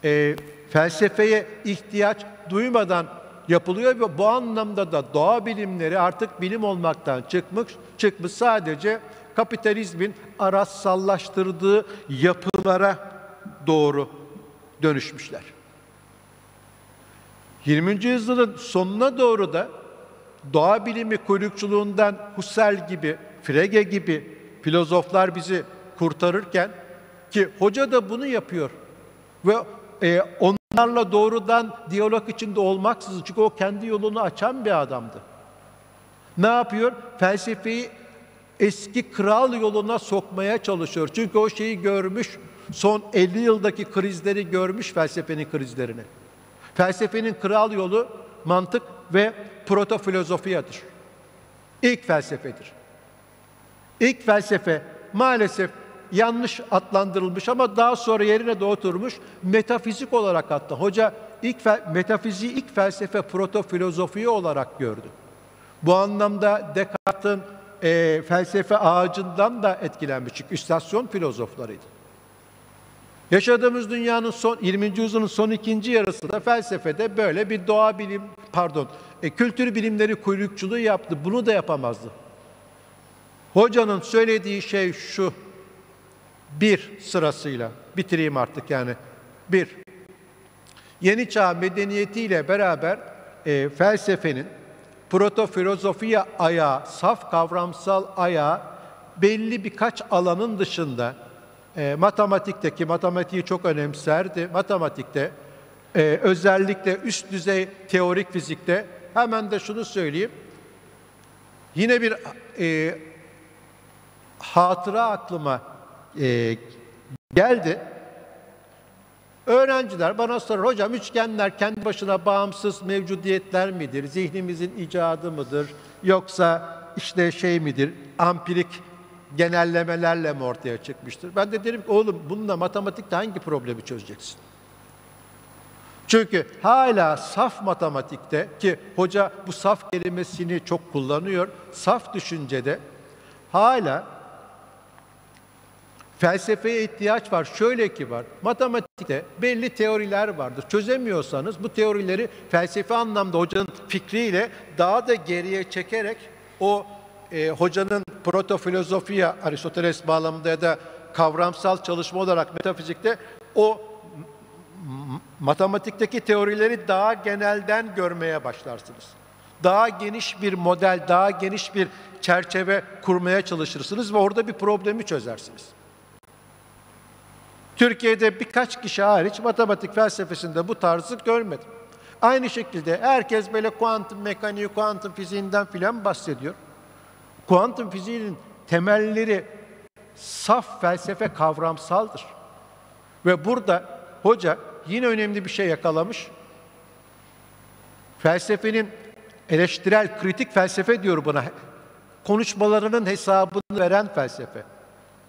e, felsefeye ihtiyaç duymadan yapılıyor ve bu anlamda da doğa bilimleri artık bilim olmaktan çıkmış, çıkmış sadece kapitalizmin araçsallaştırdığı yapılara doğru dönüşmüşler. 20. yüzyılın sonuna doğru da doğa bilimi kuyrukçuluğundan Husserl gibi, Frege gibi filozoflar bizi kurtarırken ki hoca da bunu yapıyor ve e, onlarla doğrudan diyalog içinde olmaksızın çünkü o kendi yolunu açan bir adamdı. Ne yapıyor? Felsefeyi eski kral yoluna sokmaya çalışıyor. Çünkü o şeyi görmüş, son 50 yıldaki krizleri görmüş felsefenin krizlerini. Felsefenin kral yolu mantık ve proto filozofiyadır. İlk felsefedir. İlk felsefe maalesef yanlış adlandırılmış ama daha sonra yerine de oturmuş metafizik olarak hatta. Hoca ilk metafiziği ilk felsefe proto filozofiyi olarak gördü. Bu anlamda Descartes'in e, felsefe ağacından da etkilenmiş. Çünkü istasyon filozoflarıydı. Yaşadığımız dünyanın son 20. yüzyılın son ikinci yarısında felsefede böyle bir doğa bilim pardon e, kültür bilimleri kuyrukçuluğu yaptı. Bunu da yapamazdı. Hocanın söylediği şey şu. Bir sırasıyla bitireyim artık yani. Bir, yeni çağ medeniyetiyle beraber e, felsefenin protofilozofiya ayağı, saf kavramsal ayağı belli birkaç alanın dışında e, matematikteki matematiği çok önemserdi. Matematikte e, özellikle üst düzey teorik fizikte hemen de şunu söyleyeyim. Yine bir e, hatıra aklıma e, geldi. Öğrenciler bana sorar, hocam üçgenler kendi başına bağımsız mevcudiyetler midir? Zihnimizin icadı mıdır? Yoksa işte şey midir? Ampirik genellemelerle mi ortaya çıkmıştır? Ben de derim ki oğlum bununla matematikte hangi problemi çözeceksin? Çünkü hala saf matematikte ki hoca bu saf kelimesini çok kullanıyor. Saf düşüncede hala felsefeye ihtiyaç var. Şöyle ki var. Matematikte belli teoriler vardır. Çözemiyorsanız bu teorileri felsefi anlamda hocanın fikriyle daha da geriye çekerek o e, hocanın protofilozofiya Aristoteles bağlamında ya da kavramsal çalışma olarak metafizikte o matematikteki teorileri daha genelden görmeye başlarsınız. Daha geniş bir model, daha geniş bir çerçeve kurmaya çalışırsınız ve orada bir problemi çözersiniz. Türkiye'de birkaç kişi hariç matematik felsefesinde bu tarzı görmedim. Aynı şekilde herkes böyle kuantum mekaniği, kuantum fiziğinden filan bahsediyor. Kuantum fiziğinin temelleri saf felsefe kavramsaldır. Ve burada hoca yine önemli bir şey yakalamış. Felsefenin eleştirel, kritik felsefe diyor buna. Konuşmalarının hesabını veren felsefe.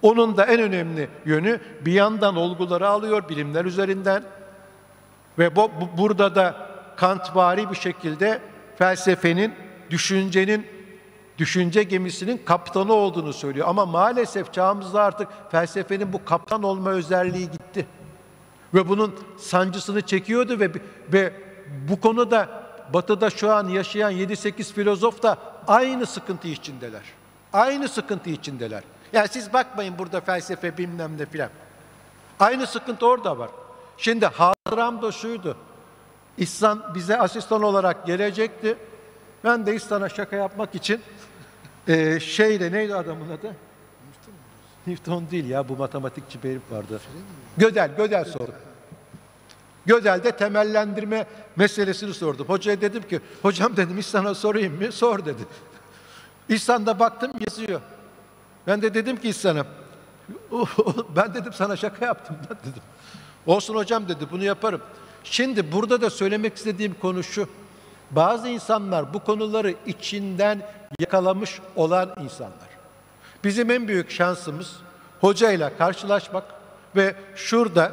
Onun da en önemli yönü bir yandan olguları alıyor bilimler üzerinden ve bu, bu burada da Kantvari bir şekilde felsefenin, düşüncenin, düşünce gemisinin kaptanı olduğunu söylüyor. Ama maalesef çağımızda artık felsefenin bu kaptan olma özelliği gitti. Ve bunun sancısını çekiyordu ve, ve bu konuda Batı'da şu an yaşayan 7-8 filozof da aynı sıkıntı içindeler. Aynı sıkıntı içindeler. Yani siz bakmayın burada felsefe bilmem ne filan. Aynı sıkıntı orada var. Şimdi hatıram da şuydu. İhsan bize asistan olarak gelecekti. Ben de İhsan'a şaka yapmak için e, şeyle neydi adamın adı? Newton değil ya bu matematikçi bir herif vardı. Gödel, Gödel sordu. Gödel'de temellendirme meselesini sordum. Hocaya dedim ki, hocam dedim İhsan'a sorayım mı? Sor dedi. İhsan'da baktım yazıyor. Ben de dedim ki sana, ben dedim sana şaka yaptım ben dedim. Olsun hocam dedi bunu yaparım. Şimdi burada da söylemek istediğim konu şu. Bazı insanlar bu konuları içinden yakalamış olan insanlar. Bizim en büyük şansımız hocayla karşılaşmak ve şurada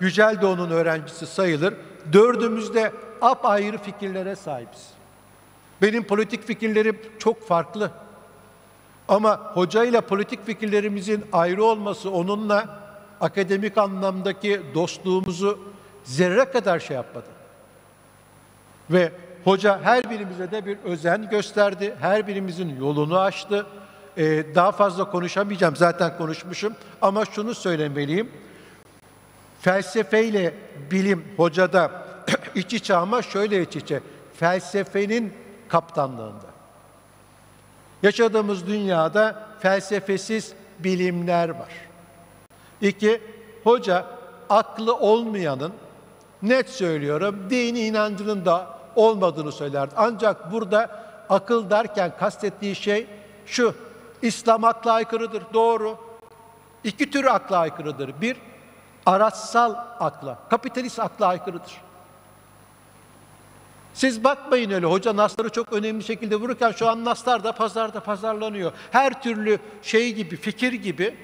Yücel Doğu'nun öğrencisi sayılır. Dördümüzde apayrı fikirlere sahibiz. Benim politik fikirlerim çok farklı. Ama hocayla politik fikirlerimizin ayrı olması onunla akademik anlamdaki dostluğumuzu zerre kadar şey yapmadı. Ve hoca her birimize de bir özen gösterdi. Her birimizin yolunu açtı. Ee, daha fazla konuşamayacağım. Zaten konuşmuşum. Ama şunu söylemeliyim. Felsefeyle bilim hocada (clears throat) iç içe ama şöyle iç içe. Felsefenin kaptanlığında. Yaşadığımız dünyada felsefesiz bilimler var. İki, hoca aklı olmayanın net söylüyorum dini inancının da olmadığını söylerdi. Ancak burada akıl derken kastettiği şey şu. İslam akla aykırıdır. Doğru. İki tür akla aykırıdır. Bir, araçsal akla, kapitalist akla aykırıdır. Siz bakmayın öyle hoca nasları çok önemli şekilde vururken şu an naslar da pazarda pazarlanıyor. Her türlü şey gibi, fikir gibi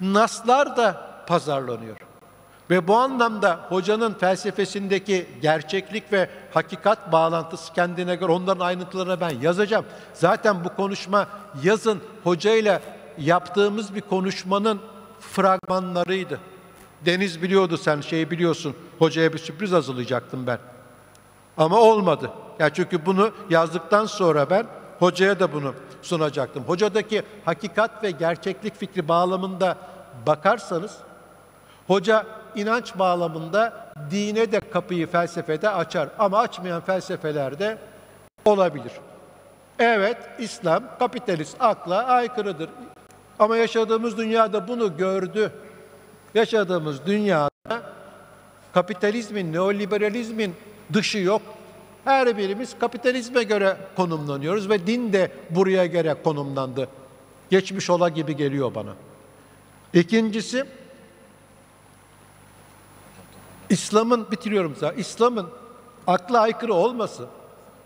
naslar da pazarlanıyor. Ve bu anlamda hocanın felsefesindeki gerçeklik ve hakikat bağlantısı kendine göre onların ayrıntılarına ben yazacağım. Zaten bu konuşma yazın hocayla yaptığımız bir konuşmanın fragmanlarıydı. Deniz biliyordu sen şeyi biliyorsun. Hocaya bir sürpriz hazırlayacaktım ben. Ama olmadı. Ya çünkü bunu yazdıktan sonra ben hocaya da bunu sunacaktım. Hocadaki hakikat ve gerçeklik fikri bağlamında bakarsanız hoca inanç bağlamında dine de kapıyı felsefede açar ama açmayan felsefelerde olabilir. Evet, İslam kapitalist akla aykırıdır. Ama yaşadığımız dünyada bunu gördü. Yaşadığımız dünyada kapitalizmin, neoliberalizmin dışı yok. Her birimiz kapitalizme göre konumlanıyoruz ve din de buraya göre konumlandı. Geçmiş ola gibi geliyor bana. İkincisi, İslam'ın, bitiriyorum zaten, İslam'ın akla aykırı olması,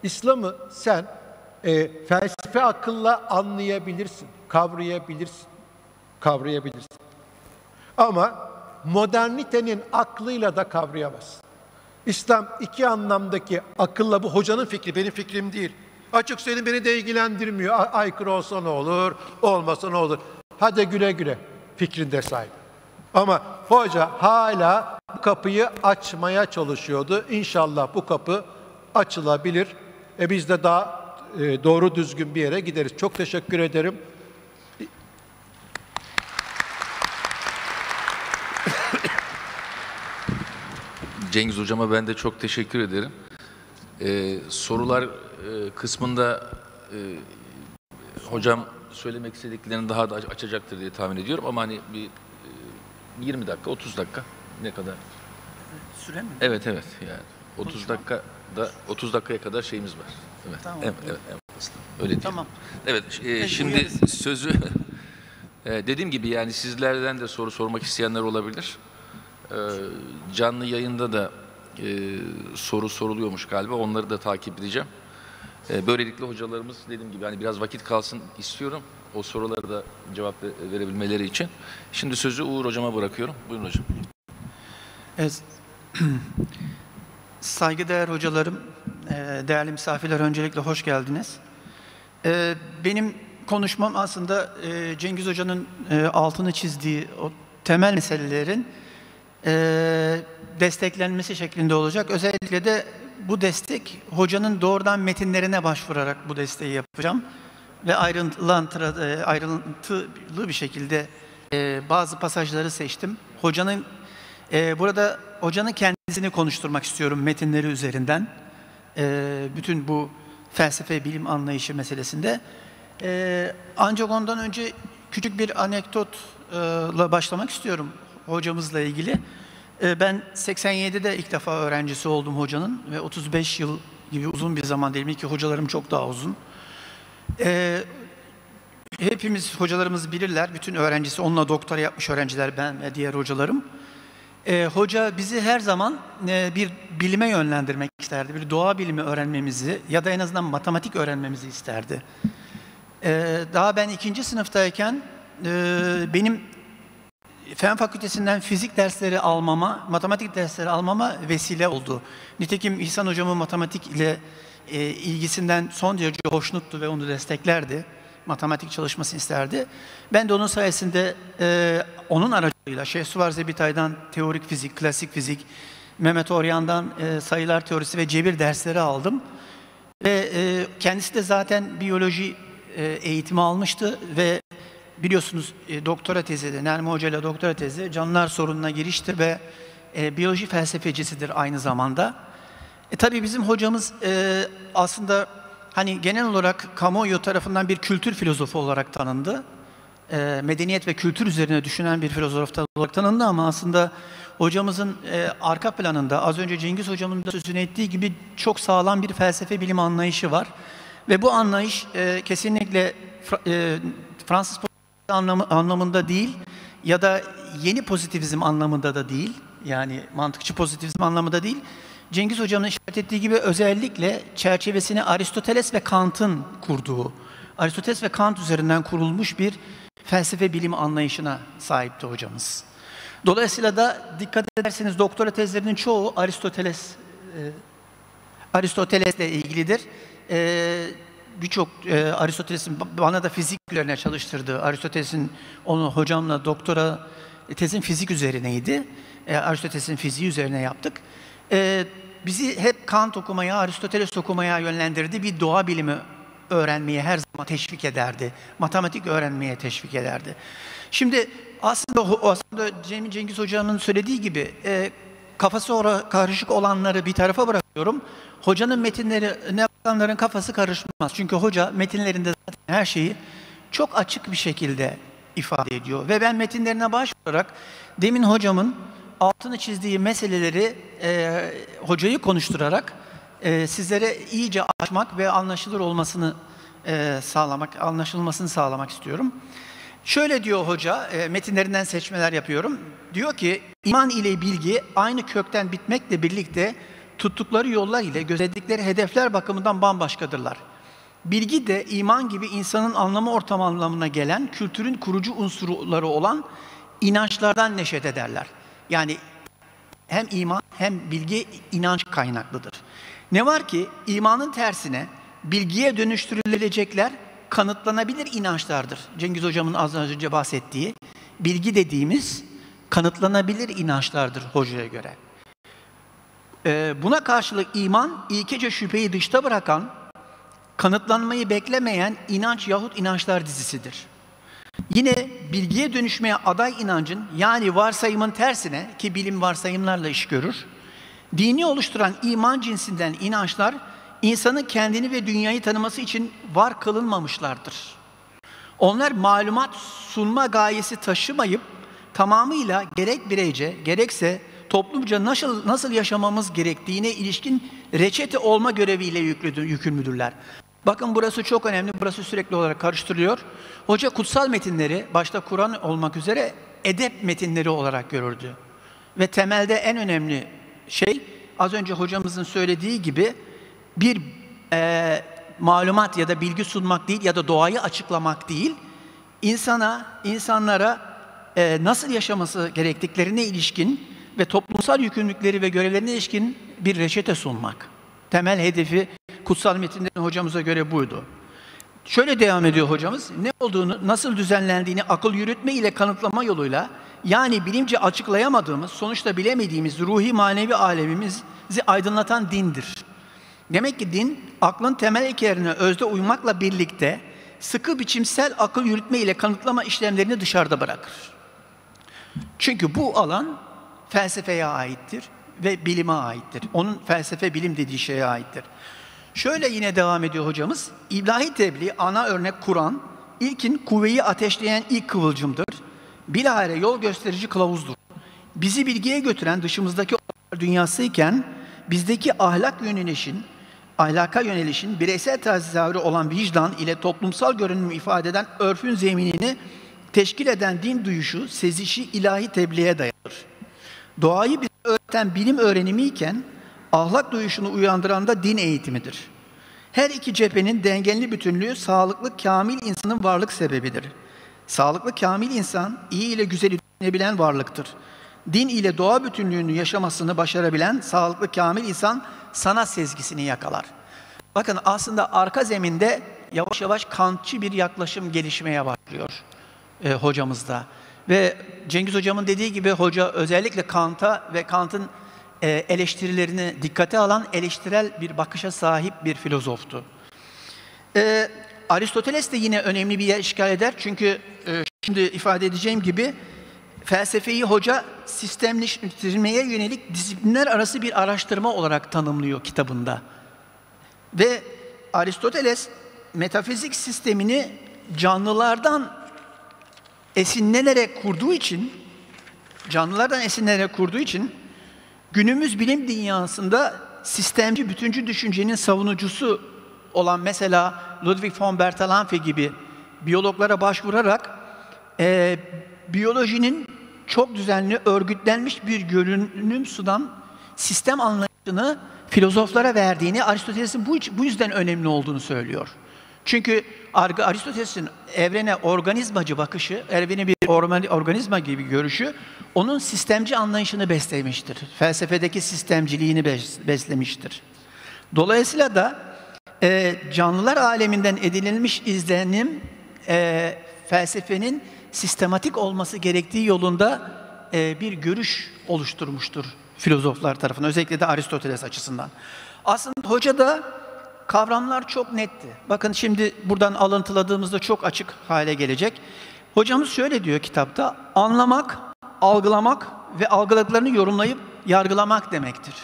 İslam'ı sen e, felsefe akılla anlayabilirsin, kavrayabilirsin, kavrayabilirsin. Ama modernitenin aklıyla da kavrayamazsın. İslam iki anlamdaki akılla bu hocanın fikri, benim fikrim değil. Açık söyleyeyim beni de ilgilendirmiyor. Aykırı olsa ne olur, olmasa ne olur. Hadi güle güle fikrinde sahip. Ama hoca hala bu kapıyı açmaya çalışıyordu. İnşallah bu kapı açılabilir. E biz de daha e, doğru düzgün bir yere gideriz. Çok teşekkür ederim. Cengiz Hocama ben de çok teşekkür ederim. Ee, sorular e, kısmında e, hocam söylemek istediklerini daha da aç- açacaktır diye tahmin ediyorum ama hani bir 20 dakika, 30 dakika ne kadar? Süre mi? Evet evet yani 30 dakika da 30 dakikaya kadar şeyimiz var. Evet. Tamam. Evet, evet, evet. Öyle değil. Tamam. Evet, e, şimdi sözü (laughs) e, dediğim gibi yani sizlerden de soru sormak isteyenler olabilir. E, canlı yayında da e, soru soruluyormuş galiba. Onları da takip edeceğim. E, böylelikle hocalarımız dediğim gibi hani biraz vakit kalsın istiyorum. O sorulara da cevap ve- verebilmeleri için. Şimdi sözü Uğur hocama bırakıyorum. Buyurun hocam. Evet. (clears throat) Saygıdeğer hocalarım, e, değerli misafirler öncelikle hoş geldiniz. E, Benim konuşmam aslında e, Cengiz Hoca'nın altını çizdiği o temel meselelerin desteklenmesi şeklinde olacak. Özellikle de bu destek hocanın doğrudan metinlerine başvurarak bu desteği yapacağım. Ve ayrıntılı, e, ayrıntılı bir şekilde e, bazı pasajları seçtim. Hocanın e, burada hocanın kendisini konuşturmak istiyorum metinleri üzerinden. Bütün bu felsefe bilim anlayışı meselesinde. Ancak ondan önce küçük bir anekdotla başlamak istiyorum hocamızla ilgili. Ben 87'de ilk defa öğrencisi oldum hocanın ve 35 yıl gibi uzun bir zaman değil ki hocalarım çok daha uzun. E, hepimiz hocalarımız bilirler, bütün öğrencisi onunla doktora yapmış öğrenciler ben ve diğer hocalarım. E, hoca bizi her zaman e, bir bilime yönlendirmek isterdi. Bir doğa bilimi öğrenmemizi ya da en azından matematik öğrenmemizi isterdi. E, daha ben ikinci sınıftayken e, benim Fen Fakültesinden fizik dersleri almama, matematik dersleri almama vesile oldu. Nitekim İhsan hocamın matematik ile e, ilgisinden son derece hoşnuttu ve onu desteklerdi. Matematik çalışmasını isterdi. Ben de onun sayesinde e, onun aracı kitaplarıyla, Şehsuvar Zebitay'dan teorik fizik, klasik fizik, Mehmet Oryan'dan e, sayılar teorisi ve cebir dersleri aldım. Ve e, kendisi de zaten biyoloji e, eğitimi almıştı ve biliyorsunuz e, doktora tezi de, Nermi Hoca ile doktora tezi canlılar sorununa giriştir ve e, biyoloji felsefecisidir aynı zamanda. E, tabii bizim hocamız e, aslında hani genel olarak kamuoyu tarafından bir kültür filozofu olarak tanındı. E, medeniyet ve kültür üzerine düşünen bir filozof olarak tanındı ama aslında hocamızın e, arka planında az önce Cengiz hocamın da sözünü ettiği gibi çok sağlam bir felsefe bilim anlayışı var. Ve bu anlayış e, kesinlikle Fra- e, Fransız anlamı, anlamında değil ya da yeni pozitivizm anlamında da değil. Yani mantıkçı pozitivizm anlamında değil. Cengiz Hocam'ın işaret ettiği gibi özellikle çerçevesini Aristoteles ve Kant'ın kurduğu, Aristoteles ve Kant üzerinden kurulmuş bir felsefe bilim anlayışına sahipti hocamız. Dolayısıyla da dikkat ederseniz doktora tezlerinin çoğu Aristoteles e, Aristoteles'le ilgilidir. Ee, Birçok e, Aristoteles'in bana da fizik üzerine çalıştırdığı, Aristoteles'in onu hocamla doktora e, tezin fizik üzerineydi. E, Aristoteles'in fiziği üzerine yaptık. E, bizi hep Kant okumaya, Aristoteles okumaya yönlendirdi. Bir doğa bilimi öğrenmeye her zaman teşvik ederdi. Matematik öğrenmeye teşvik ederdi. Şimdi aslında aslında Cem Cengiz hocamın söylediği gibi e, kafası karışık olanları bir tarafa bırakıyorum. Hocanın metinleri ne bakanların kafası karışmaz. Çünkü hoca metinlerinde zaten her şeyi çok açık bir şekilde ifade ediyor. Ve ben metinlerine başvurarak demin hocamın altını çizdiği meseleleri e, hocayı konuşturarak e, sizlere iyice açmak ve anlaşılır olmasını e, sağlamak, anlaşılmasını sağlamak istiyorum. Şöyle diyor hoca, e, metinlerinden seçmeler yapıyorum. Diyor ki, iman ile bilgi aynı kökten bitmekle birlikte tuttukları yollar ile gözettikleri hedefler bakımından bambaşkadırlar. Bilgi de iman gibi insanın anlamı ortam anlamına gelen kültürün kurucu unsurları olan inançlardan neşet ederler. Yani hem iman hem bilgi inanç kaynaklıdır. Ne var ki imanın tersine bilgiye dönüştürülecekler kanıtlanabilir inançlardır. Cengiz hocamın az önce bahsettiği bilgi dediğimiz kanıtlanabilir inançlardır hocaya göre. Ee, buna karşılık iman ilkece şüpheyi dışta bırakan, kanıtlanmayı beklemeyen inanç yahut inançlar dizisidir. Yine bilgiye dönüşmeye aday inancın yani varsayımın tersine ki bilim varsayımlarla iş görür. Dini oluşturan iman cinsinden inançlar insanın kendini ve dünyayı tanıması için var kılınmamışlardır. Onlar malumat sunma gayesi taşımayıp tamamıyla gerek bireyce gerekse toplumca nasıl nasıl yaşamamız gerektiğine ilişkin reçete olma göreviyle yüklüdür, yükümlüdürler. Bakın burası çok önemli. Burası sürekli olarak karıştırılıyor. Hoca kutsal metinleri başta Kur'an olmak üzere edep metinleri olarak görürdü. Ve temelde en önemli şey az önce hocamızın söylediği gibi bir e, malumat ya da bilgi sunmak değil ya da doğayı açıklamak değil, insana, insanlara e, nasıl yaşaması gerektiklerine ilişkin ve toplumsal yükümlülükleri ve görevlerine ilişkin bir reçete sunmak. Temel hedefi kutsal metinlerin hocamıza göre buydu. Şöyle devam ediyor hocamız. Ne olduğunu, nasıl düzenlendiğini akıl yürütme ile kanıtlama yoluyla yani bilimce açıklayamadığımız, sonuçta bilemediğimiz ruhi manevi alemimizi aydınlatan dindir. Demek ki din aklın temel ilkelerine özde uymakla birlikte sıkı biçimsel akıl yürütme ile kanıtlama işlemlerini dışarıda bırakır. Çünkü bu alan felsefeye aittir ve bilime aittir. Onun felsefe bilim dediği şeye aittir. Şöyle yine devam ediyor hocamız. İlahi tebliğ ana örnek Kur'an, ilkin kuvveyi ateşleyen ilk kıvılcımdır. Bilahare yol gösterici kılavuzdur. Bizi bilgiye götüren dışımızdaki olaylar dünyasıyken bizdeki ahlak yönelişin, ahlaka yönelişin bireysel tezahürü olan vicdan ile toplumsal görünümü ifade eden örfün zeminini teşkil eden din duyuşu, sezişi ilahi tebliğe dayanır. Doğayı bize öğreten bilim öğrenimi iken ahlak duyuşunu uyandıran da din eğitimidir. Her iki cephenin dengeli bütünlüğü sağlıklı kamil insanın varlık sebebidir. Sağlıklı kamil insan iyi ile güzeli düşünebilen varlıktır. Din ile doğa bütünlüğünü yaşamasını başarabilen sağlıklı kamil insan sanat sezgisini yakalar. Bakın aslında arka zeminde yavaş yavaş kantçı bir yaklaşım gelişmeye başlıyor e, hocamızda. Ve Cengiz hocamın dediği gibi hoca özellikle Kant'a ve Kant'ın e, eleştirilerini dikkate alan eleştirel bir bakışa sahip bir filozoftu. E, Aristoteles de yine önemli bir yer işgal eder. Çünkü e, şimdi ifade edeceğim gibi felsefeyi hoca sistemleştirmeye yönelik disiplinler arası bir araştırma olarak tanımlıyor kitabında. Ve Aristoteles metafizik sistemini canlılardan esinlenerek kurduğu için canlılardan esinlenerek kurduğu için günümüz bilim dünyasında sistemci bütüncü düşüncenin savunucusu olan mesela Ludwig von Bertalanffy gibi biyologlara başvurarak e, biyolojinin çok düzenli örgütlenmiş bir görünüm sunan sistem anlayışını filozoflara verdiğini Aristoteles'in bu, bu yüzden önemli olduğunu söylüyor. Çünkü Aristoteles'in evrene organizmacı bakışı, evreni bir organizma gibi görüşü onun sistemci anlayışını beslemiştir. Felsefedeki sistemciliğini beslemiştir. Dolayısıyla da e, canlılar aleminden edinilmiş izlenim e, felsefenin sistematik olması gerektiği yolunda e, bir görüş oluşturmuştur filozoflar tarafından. Özellikle de Aristoteles açısından. Aslında hoca da kavramlar çok netti. Bakın şimdi buradan alıntıladığımızda çok açık hale gelecek. Hocamız şöyle diyor kitapta, anlamak, algılamak ve algıladıklarını yorumlayıp yargılamak demektir.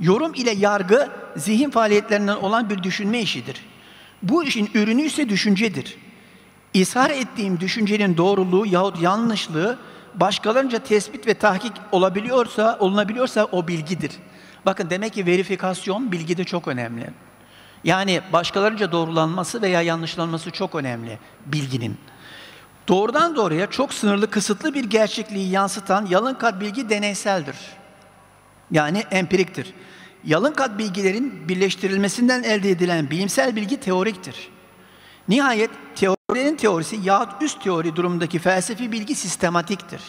Yorum ile yargı zihin faaliyetlerinden olan bir düşünme işidir. Bu işin ürünü ise düşüncedir. İshar ettiğim düşüncenin doğruluğu yahut yanlışlığı başkalarınca tespit ve tahkik olabiliyorsa, olunabiliyorsa o bilgidir. Bakın demek ki verifikasyon bilgide çok önemli. Yani başkalarınca doğrulanması veya yanlışlanması çok önemli bilginin. Doğrudan doğruya çok sınırlı, kısıtlı bir gerçekliği yansıtan yalın kat bilgi deneyseldir. Yani empiriktir. Yalın kat bilgilerin birleştirilmesinden elde edilen bilimsel bilgi teoriktir. Nihayet teorilerin teorisi yahut üst teori durumundaki felsefi bilgi sistematiktir.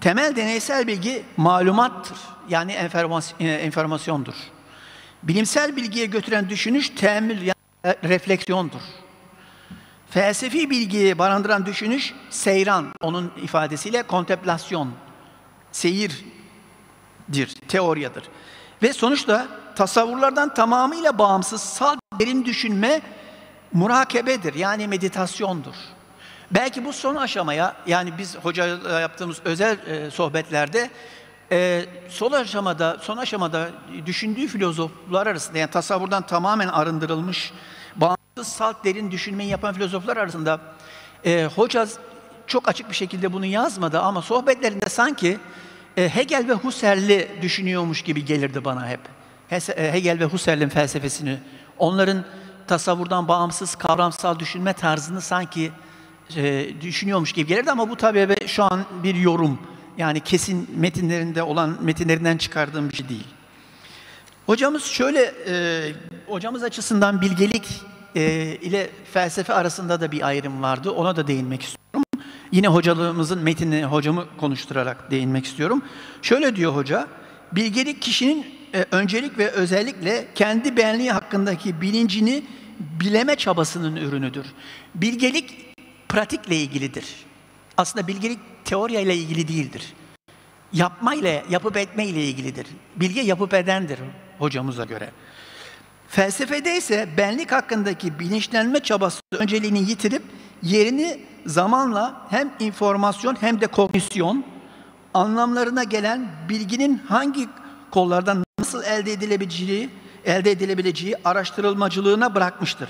Temel deneysel bilgi malumattır. Yani enformasyondur. Bilimsel bilgiye götüren düşünüş teemmül yani refleksiyondur. Felsefi bilgiyi barındıran düşünüş seyran, onun ifadesiyle kontemplasyon, seyirdir, teoriyadır. Ve sonuçta tasavvurlardan tamamıyla bağımsız salt derin düşünme murakebedir yani meditasyondur. Belki bu son aşamaya yani biz hocayla yaptığımız özel e, sohbetlerde e, son aşamada son aşamada düşündüğü filozoflar arasında yani tasavvurdan tamamen arındırılmış bağımsız salt derin düşünmeyi yapan filozoflar arasında e, hoca çok açık bir şekilde bunu yazmadı ama sohbetlerinde sanki e, Hegel ve Husserl'i düşünüyormuş gibi gelirdi bana hep. E, Hegel ve Husserl'in felsefesini, onların tasavvurdan bağımsız kavramsal düşünme tarzını sanki e, düşünüyormuş gibi gelirdi ama bu tabii şu an bir yorum. Yani kesin metinlerinde olan metinlerinden çıkardığım bir şey değil. Hocamız şöyle, e, hocamız açısından bilgelik e, ile felsefe arasında da bir ayrım vardı. Ona da değinmek istiyorum. Yine hocalığımızın metnini hocamı konuşturarak değinmek istiyorum. Şöyle diyor hoca, bilgelik kişinin e, öncelik ve özellikle kendi benliği hakkındaki bilincini bileme çabasının ürünüdür. Bilgelik pratikle ilgilidir. Aslında bilgelik teoriyle ilgili değildir. Yapma ile, yapıp etme ile ilgilidir. Bilge yapıp edendir hocamıza göre. Felsefede ise benlik hakkındaki bilinçlenme çabası önceliğini yitirip yerini zamanla hem informasyon hem de kognisyon anlamlarına gelen bilginin hangi kollardan nasıl elde edilebileceği, elde edilebileceği araştırılmacılığına bırakmıştır.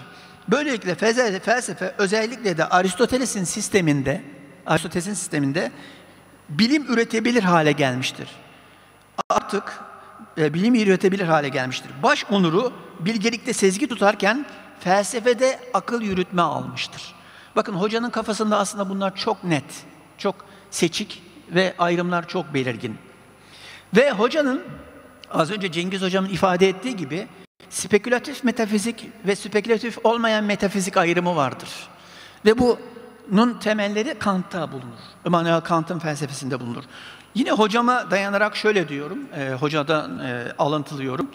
Böylelikle felsefe özellikle de Aristoteles'in sisteminde Aristoteles'in sisteminde bilim üretebilir hale gelmiştir. Artık e, bilim üretebilir hale gelmiştir. Baş onuru bilgelikte sezgi tutarken felsefede akıl yürütme almıştır. Bakın hocanın kafasında aslında bunlar çok net, çok seçik ve ayrımlar çok belirgin. Ve hocanın az önce Cengiz hocamın ifade ettiği gibi spekülatif metafizik ve spekülatif olmayan metafizik ayrımı vardır. Ve bunun temelleri Kant'ta bulunur. Immanuel Kant'ın felsefesinde bulunur. Yine hocama dayanarak şöyle diyorum, e, hocadan e, alıntılıyorum.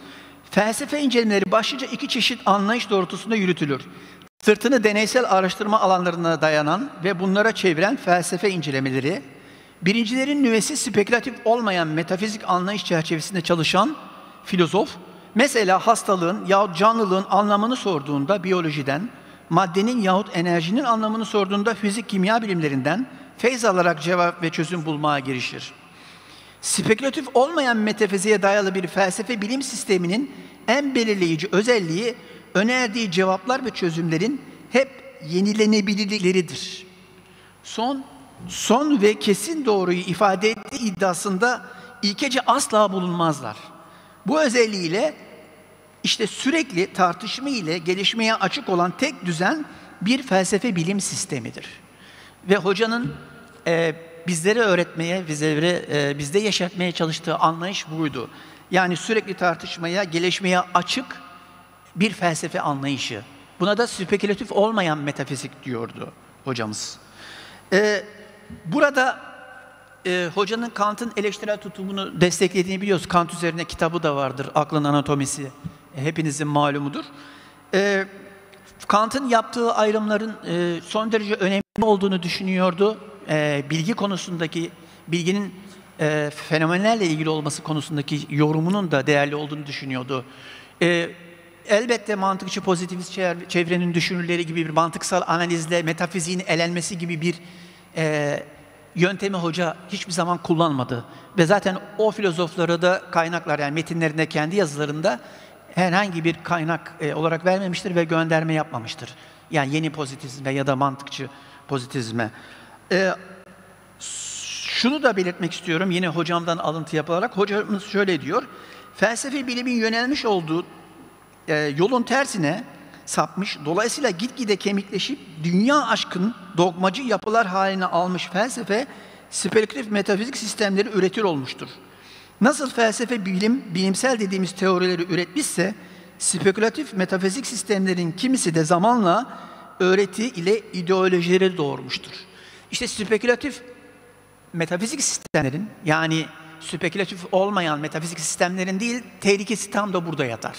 Felsefe incelemeleri başlıca iki çeşit anlayış doğrultusunda yürütülür. sırtını deneysel araştırma alanlarına dayanan ve bunlara çeviren felsefe incelemeleri, birincilerin nüvesi spekülatif olmayan metafizik anlayış çerçevesinde çalışan filozof, mesela hastalığın yahut canlılığın anlamını sorduğunda biyolojiden, maddenin yahut enerjinin anlamını sorduğunda fizik kimya bilimlerinden feyz alarak cevap ve çözüm bulmaya girişir. Spekülatif olmayan metafiziğe dayalı bir felsefe bilim sisteminin en belirleyici özelliği önerdiği cevaplar ve çözümlerin hep yenilenebilirlikleridir. Son son ve kesin doğruyu ifade ettiği iddiasında ilkece asla bulunmazlar. Bu özelliğiyle işte sürekli tartışma ile gelişmeye açık olan tek düzen bir felsefe bilim sistemidir. Ve hocanın e, bizlere öğretmeye, bizlere e, bizde yaşatmaya çalıştığı anlayış buydu. Yani sürekli tartışmaya, gelişmeye açık bir felsefe anlayışı. Buna da spekülatif olmayan metafizik diyordu hocamız. E, burada e, hocanın Kant'ın eleştirel tutumunu desteklediğini biliyoruz. Kant üzerine kitabı da vardır, Aklın Anatomisi. Hepinizin malumudur. E, Kant'ın yaptığı ayrımların e, son derece önemli olduğunu düşünüyordu. E, bilgi konusundaki, bilginin e, fenomenlerle ilgili olması konusundaki yorumunun da değerli olduğunu düşünüyordu. E, elbette mantıkçı pozitivist çevrenin düşünürleri gibi bir mantıksal analizle metafiziğin elenmesi gibi bir e, yöntemi hoca hiçbir zaman kullanmadı. Ve zaten o filozoflara da kaynaklar yani metinlerinde kendi yazılarında herhangi bir kaynak e, olarak vermemiştir ve gönderme yapmamıştır. Yani yeni pozitivizme ya da mantıkçı pozitivizme. E, şunu da belirtmek istiyorum yine hocamdan alıntı yaparak. Hocamız şöyle diyor. Felsefe bilimin yönelmiş olduğu e, yolun tersine sapmış. Dolayısıyla gitgide kemikleşip dünya aşkın dogmacı yapılar haline almış felsefe spekülatif metafizik sistemleri üretir olmuştur. Nasıl felsefe bilim, bilimsel dediğimiz teorileri üretmişse, spekülatif metafizik sistemlerin kimisi de zamanla öğreti ile ideolojileri doğurmuştur. İşte spekülatif metafizik sistemlerin, yani spekülatif olmayan metafizik sistemlerin değil, tehlikesi tam da burada yatar.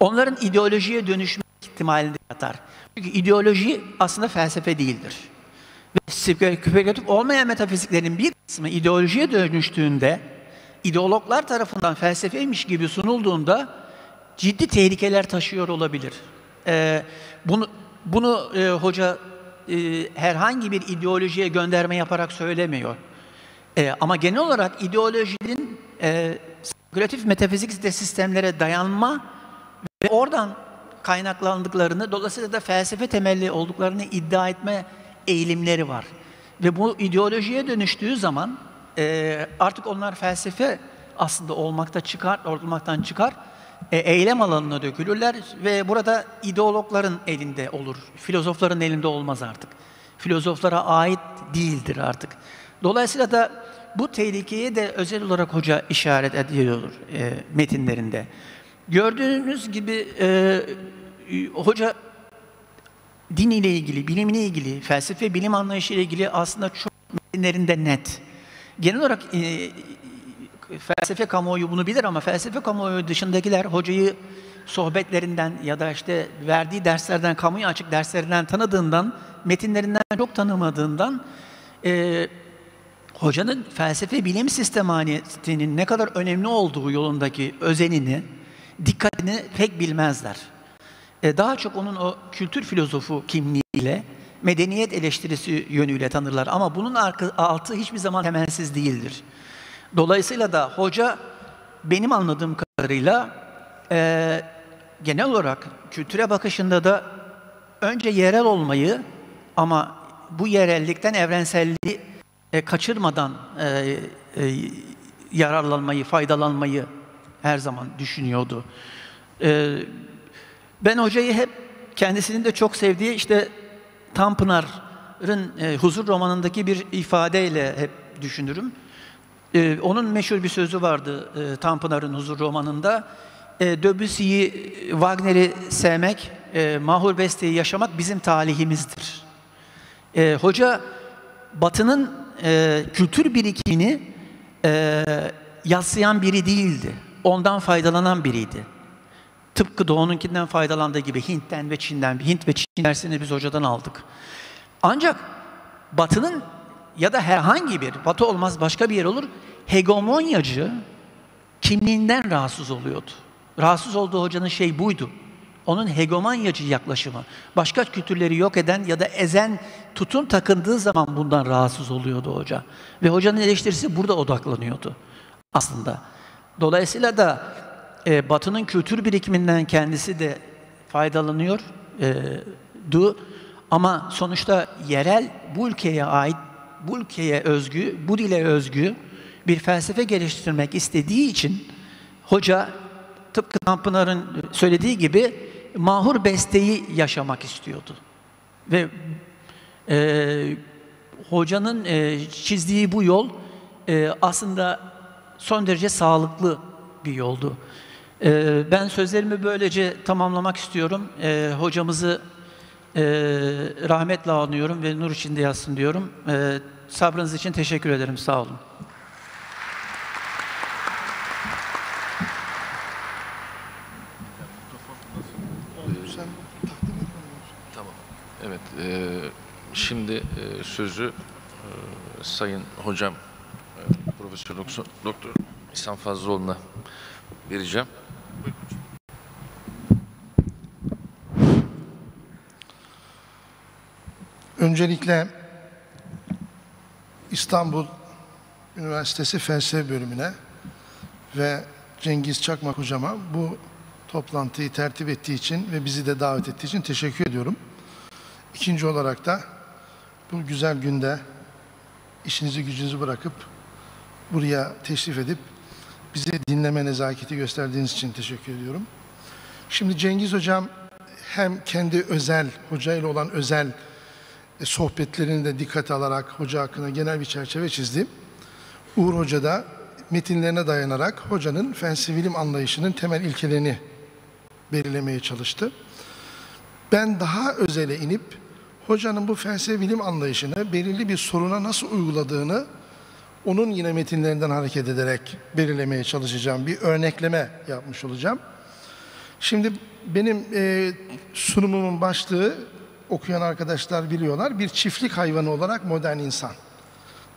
Onların ideolojiye dönüşme ihtimalinde yatar. Çünkü ideoloji aslında felsefe değildir. Ve spekülatif olmayan metafiziklerin bir kısmı ideolojiye dönüştüğünde ideologlar tarafından felsefeymiş gibi sunulduğunda ciddi tehlikeler taşıyor olabilir. Ee, bunu bunu e, hoca e, herhangi bir ideolojiye gönderme yaparak söylemiyor. E, ama genel olarak ideolojinin e, spekülatif metafizik sistemlere dayanma ve oradan kaynaklandıklarını, dolayısıyla da felsefe temelli olduklarını iddia etme eğilimleri var. Ve bu ideolojiye dönüştüğü zaman e, artık onlar felsefe aslında olmakta çıkar, olmaktan çıkar, e, eylem alanına dökülürler ve burada ideologların elinde olur. Filozofların elinde olmaz artık. Filozoflara ait değildir artık. Dolayısıyla da bu tehlikeye de özel olarak hoca işaret ediyor e, metinlerinde. Gördüğünüz gibi e, hoca din ile ilgili, bilimle ilgili, felsefe bilim anlayışı ile ilgili aslında çok metinlerinde net. Genel olarak e, felsefe kamuoyu bunu bilir ama felsefe kamuoyu dışındakiler hocayı sohbetlerinden ya da işte verdiği derslerden, kamuya açık derslerinden tanıdığından, metinlerinden çok tanımadığından e, hocanın felsefe bilim sistemaniyetinin ne kadar önemli olduğu yolundaki özenini, dikkatini pek bilmezler. E, daha çok onun o kültür filozofu kimliğiyle, medeniyet eleştirisi yönüyle tanırlar. Ama bunun altı hiçbir zaman temelsiz değildir. Dolayısıyla da hoca benim anladığım kadarıyla e, genel olarak kültüre bakışında da önce yerel olmayı ama bu yerellikten evrenselliği e, kaçırmadan e, e, yararlanmayı, faydalanmayı her zaman düşünüyordu. E, ben hocayı hep kendisinin de çok sevdiği işte Tanpınar'ın e, Huzur romanındaki bir ifadeyle hep düşünürüm. E, onun meşhur bir sözü vardı e, Tanpınar'ın Huzur romanında. E, Debussy'yi, Wagner'i sevmek, e, Mahur Beste'yi yaşamak bizim talihimizdir. E, hoca Batı'nın e, kültür birikimini e, yaslayan biri değildi. Ondan faydalanan biriydi. Tıpkı Doğu'nunkinden faydalandığı gibi Hint'ten ve Çin'den, Hint ve Çin dersini biz hocadan aldık. Ancak Batı'nın ya da herhangi bir, Batı olmaz başka bir yer olur, hegemonyacı kimliğinden rahatsız oluyordu. Rahatsız olduğu hocanın şey buydu. Onun hegemonyacı yaklaşımı. Başka kültürleri yok eden ya da ezen tutum takındığı zaman bundan rahatsız oluyordu hoca. Ve hocanın eleştirisi burada odaklanıyordu aslında. Dolayısıyla da e, Batı'nın kültür birikiminden kendisi de faydalanıyor. E, ama sonuçta yerel bu ülkeye ait, bu ülkeye özgü, bu dile özgü bir felsefe geliştirmek istediği için hoca tıpkı Tanpınar'ın söylediği gibi mahur besteyi yaşamak istiyordu. Ve e, hocanın e, çizdiği bu yol e, aslında son derece sağlıklı bir yoldu. E, ben sözlerimi böylece tamamlamak istiyorum. E, hocamızı e, rahmetle anıyorum ve nur içinde yatsın diyorum. E, sabrınız için teşekkür ederim. Sağ olun. Tamam. Evet. e, şimdi e, sözü e, Sayın Hocam e, Profesör Doktor, Doktor İhsan Fazlıoğlu'na vereceğim. Öncelikle İstanbul Üniversitesi Felsefe Bölümüne ve Cengiz Çakmak hocama bu toplantıyı tertip ettiği için ve bizi de davet ettiği için teşekkür ediyorum. İkinci olarak da bu güzel günde işinizi gücünüzü bırakıp buraya teşrif edip bizi dinleme nezaketi gösterdiğiniz için teşekkür ediyorum. Şimdi Cengiz hocam hem kendi özel, hocayla olan özel e, sohbetlerini de dikkate alarak hoca hakkında genel bir çerçeve çizdi. Uğur Hoca da metinlerine dayanarak hocanın felsefi bilim anlayışının temel ilkelerini belirlemeye çalıştı. Ben daha özele inip hocanın bu felsefe bilim anlayışını belirli bir soruna nasıl uyguladığını onun yine metinlerinden hareket ederek belirlemeye çalışacağım. Bir örnekleme yapmış olacağım. Şimdi benim e, sunumumun başlığı okuyan arkadaşlar biliyorlar. Bir çiftlik hayvanı olarak modern insan.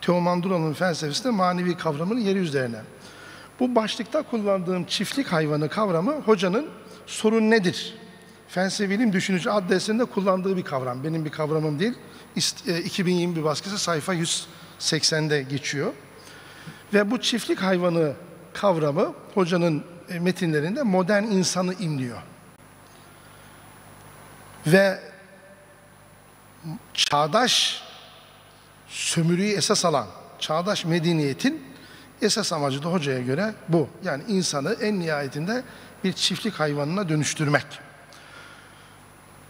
Teoman Dural'ın felsefesinde manevi kavramın yeri üzerine. Bu başlıkta kullandığım çiftlik hayvanı kavramı hocanın sorun nedir? Felsefe bilim düşünücü adlı eserinde kullandığı bir kavram. Benim bir kavramım değil. İst- e, 2021 baskısı sayfa 180'de geçiyor. Ve bu çiftlik hayvanı kavramı hocanın e, metinlerinde modern insanı imliyor. Ve çağdaş sömürüyü esas alan çağdaş medeniyetin esas amacı da hocaya göre bu. Yani insanı en nihayetinde bir çiftlik hayvanına dönüştürmek.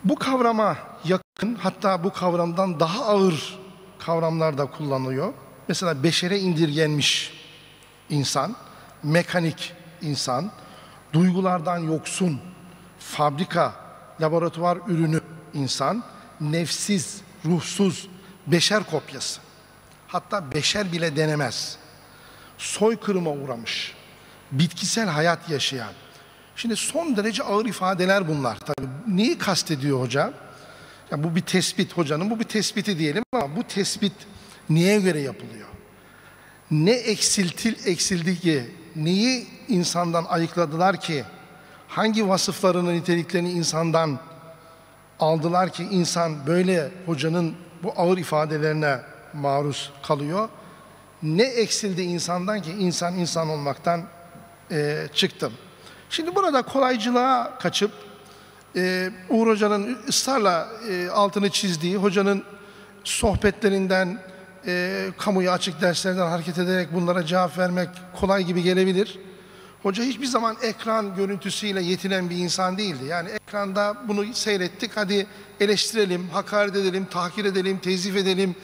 Bu kavrama yakın hatta bu kavramdan daha ağır kavramlar da kullanılıyor. Mesela beşere indirgenmiş insan, mekanik insan, duygulardan yoksun, fabrika, laboratuvar ürünü insan, nefsiz, ruhsuz, beşer kopyası. Hatta beşer bile denemez. Soykırıma uğramış, bitkisel hayat yaşayan. Şimdi son derece ağır ifadeler bunlar. Tabii neyi kastediyor hoca? Ya bu bir tespit hocanın, bu bir tespiti diyelim ama bu tespit niye göre yapılıyor? Ne eksiltil eksildi ki, neyi insandan ayıkladılar ki, hangi vasıflarını, niteliklerini insandan aldılar ki insan böyle hocanın bu ağır ifadelerine maruz kalıyor. Ne eksildi insandan ki insan insan olmaktan e, çıktım. Şimdi burada kolaycılığa kaçıp e, Uğur Hoca'nın ısrarla e, altını çizdiği hocanın sohbetlerinden, e, kamuya açık derslerden hareket ederek bunlara cevap vermek kolay gibi gelebilir. Hoca hiçbir zaman ekran görüntüsüyle yetinen bir insan değildi. Yani ekranda bunu seyrettik, hadi eleştirelim, hakaret edelim, tahkir edelim, tezif edelim,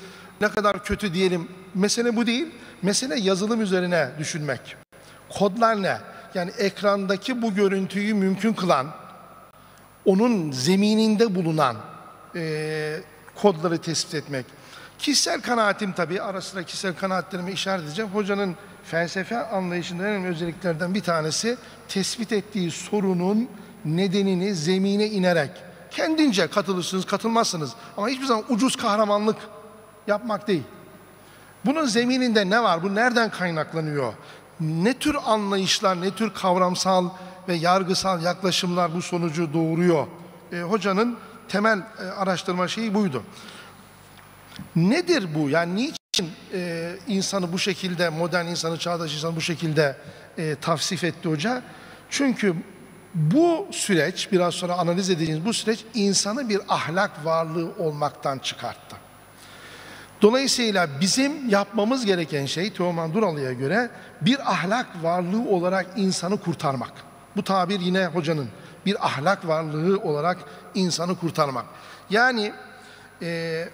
ne kadar kötü diyelim. Mesele bu değil. Mesele yazılım üzerine düşünmek. Kodlar ne? Yani ekrandaki bu görüntüyü mümkün kılan, onun zemininde bulunan e, kodları tespit etmek. Kişisel kanaatim tabii, ara sıra kişisel kanaatlerime işaret edeceğim. Hocanın felsefe anlayışında en önemli özelliklerden bir tanesi tespit ettiği sorunun nedenini zemine inerek kendince katılırsınız, katılmazsınız ama hiçbir zaman ucuz kahramanlık yapmak değil. Bunun zemininde ne var? Bu nereden kaynaklanıyor? Ne tür anlayışlar, ne tür kavramsal ve yargısal yaklaşımlar bu sonucu doğuruyor? E, hocanın temel e, araştırma şeyi buydu. Nedir bu? Yani niçin e, insanı bu şekilde, modern insanı, çağdaş insanı bu şekilde e, tavsif etti hoca? Çünkü bu süreç, biraz sonra analiz edeceğimiz bu süreç insanı bir ahlak varlığı olmaktan çıkarttı. Dolayısıyla bizim yapmamız gereken şey Teoman Duralı'ya göre bir ahlak varlığı olarak insanı kurtarmak. Bu tabir yine hocanın bir ahlak varlığı olarak insanı kurtarmak. Yani e,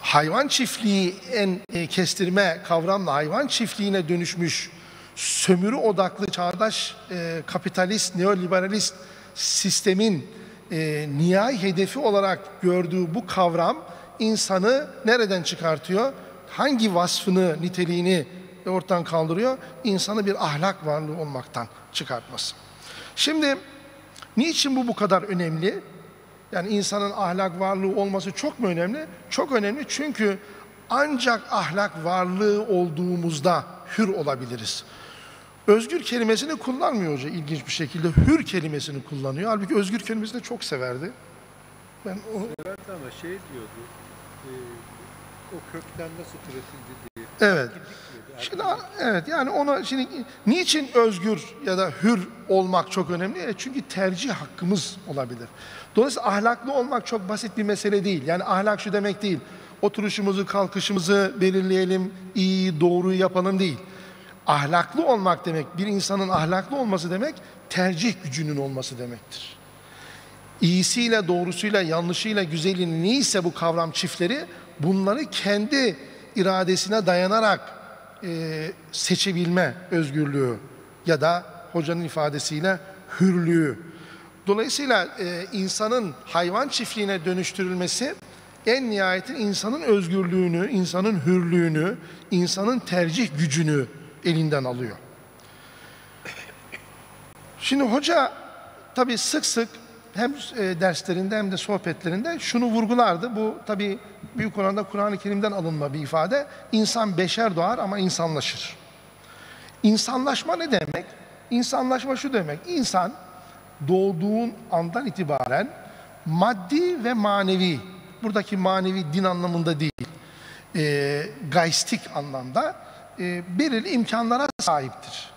hayvan çiftliği en e, kestirme kavramla hayvan çiftliğine dönüşmüş sömürü odaklı çağdaş e, kapitalist neoliberalist sistemin e, nihai hedefi olarak gördüğü bu kavram insanı nereden çıkartıyor? Hangi vasfını, niteliğini ortadan kaldırıyor? İnsanı bir ahlak varlığı olmaktan çıkartması. Şimdi niçin bu bu kadar önemli? Yani insanın ahlak varlığı olması çok mu önemli? Çok önemli çünkü ancak ahlak varlığı olduğumuzda hür olabiliriz. Özgür kelimesini kullanmıyor hoca ilginç bir şekilde. Hür kelimesini kullanıyor. Halbuki özgür kelimesini çok severdi. Ben onu Severdi ama şey diyordu, e, o kökten nasıl türetildi diye. Evet. Şimdi evet yani ona şimdi niçin özgür ya da hür olmak çok önemli? E, Çünkü tercih hakkımız olabilir. Dolayısıyla ahlaklı olmak çok basit bir mesele değil. Yani ahlak şu demek değil. Oturuşumuzu, kalkışımızı belirleyelim, iyi, doğruyu yapalım değil. Ahlaklı olmak demek, bir insanın ahlaklı olması demek tercih gücünün olması demektir iyisiyle, doğrusuyla, yanlışıyla, güzelini neyse bu kavram çiftleri bunları kendi iradesine dayanarak e, seçebilme özgürlüğü ya da hocanın ifadesiyle hürlüğü. Dolayısıyla e, insanın hayvan çiftliğine dönüştürülmesi en nihayetin insanın özgürlüğünü, insanın hürlüğünü, insanın tercih gücünü elinden alıyor. Şimdi hoca tabii sık sık hem e, derslerinde hem de sohbetlerinde şunu vurgulardı. Bu tabii büyük oranda Kur'an-ı Kerim'den alınma bir ifade. İnsan beşer doğar ama insanlaşır. İnsanlaşma ne demek? İnsanlaşma şu demek. İnsan doğduğun andan itibaren maddi ve manevi, buradaki manevi din anlamında değil, e, gaistik anlamda e, belirli imkanlara sahiptir.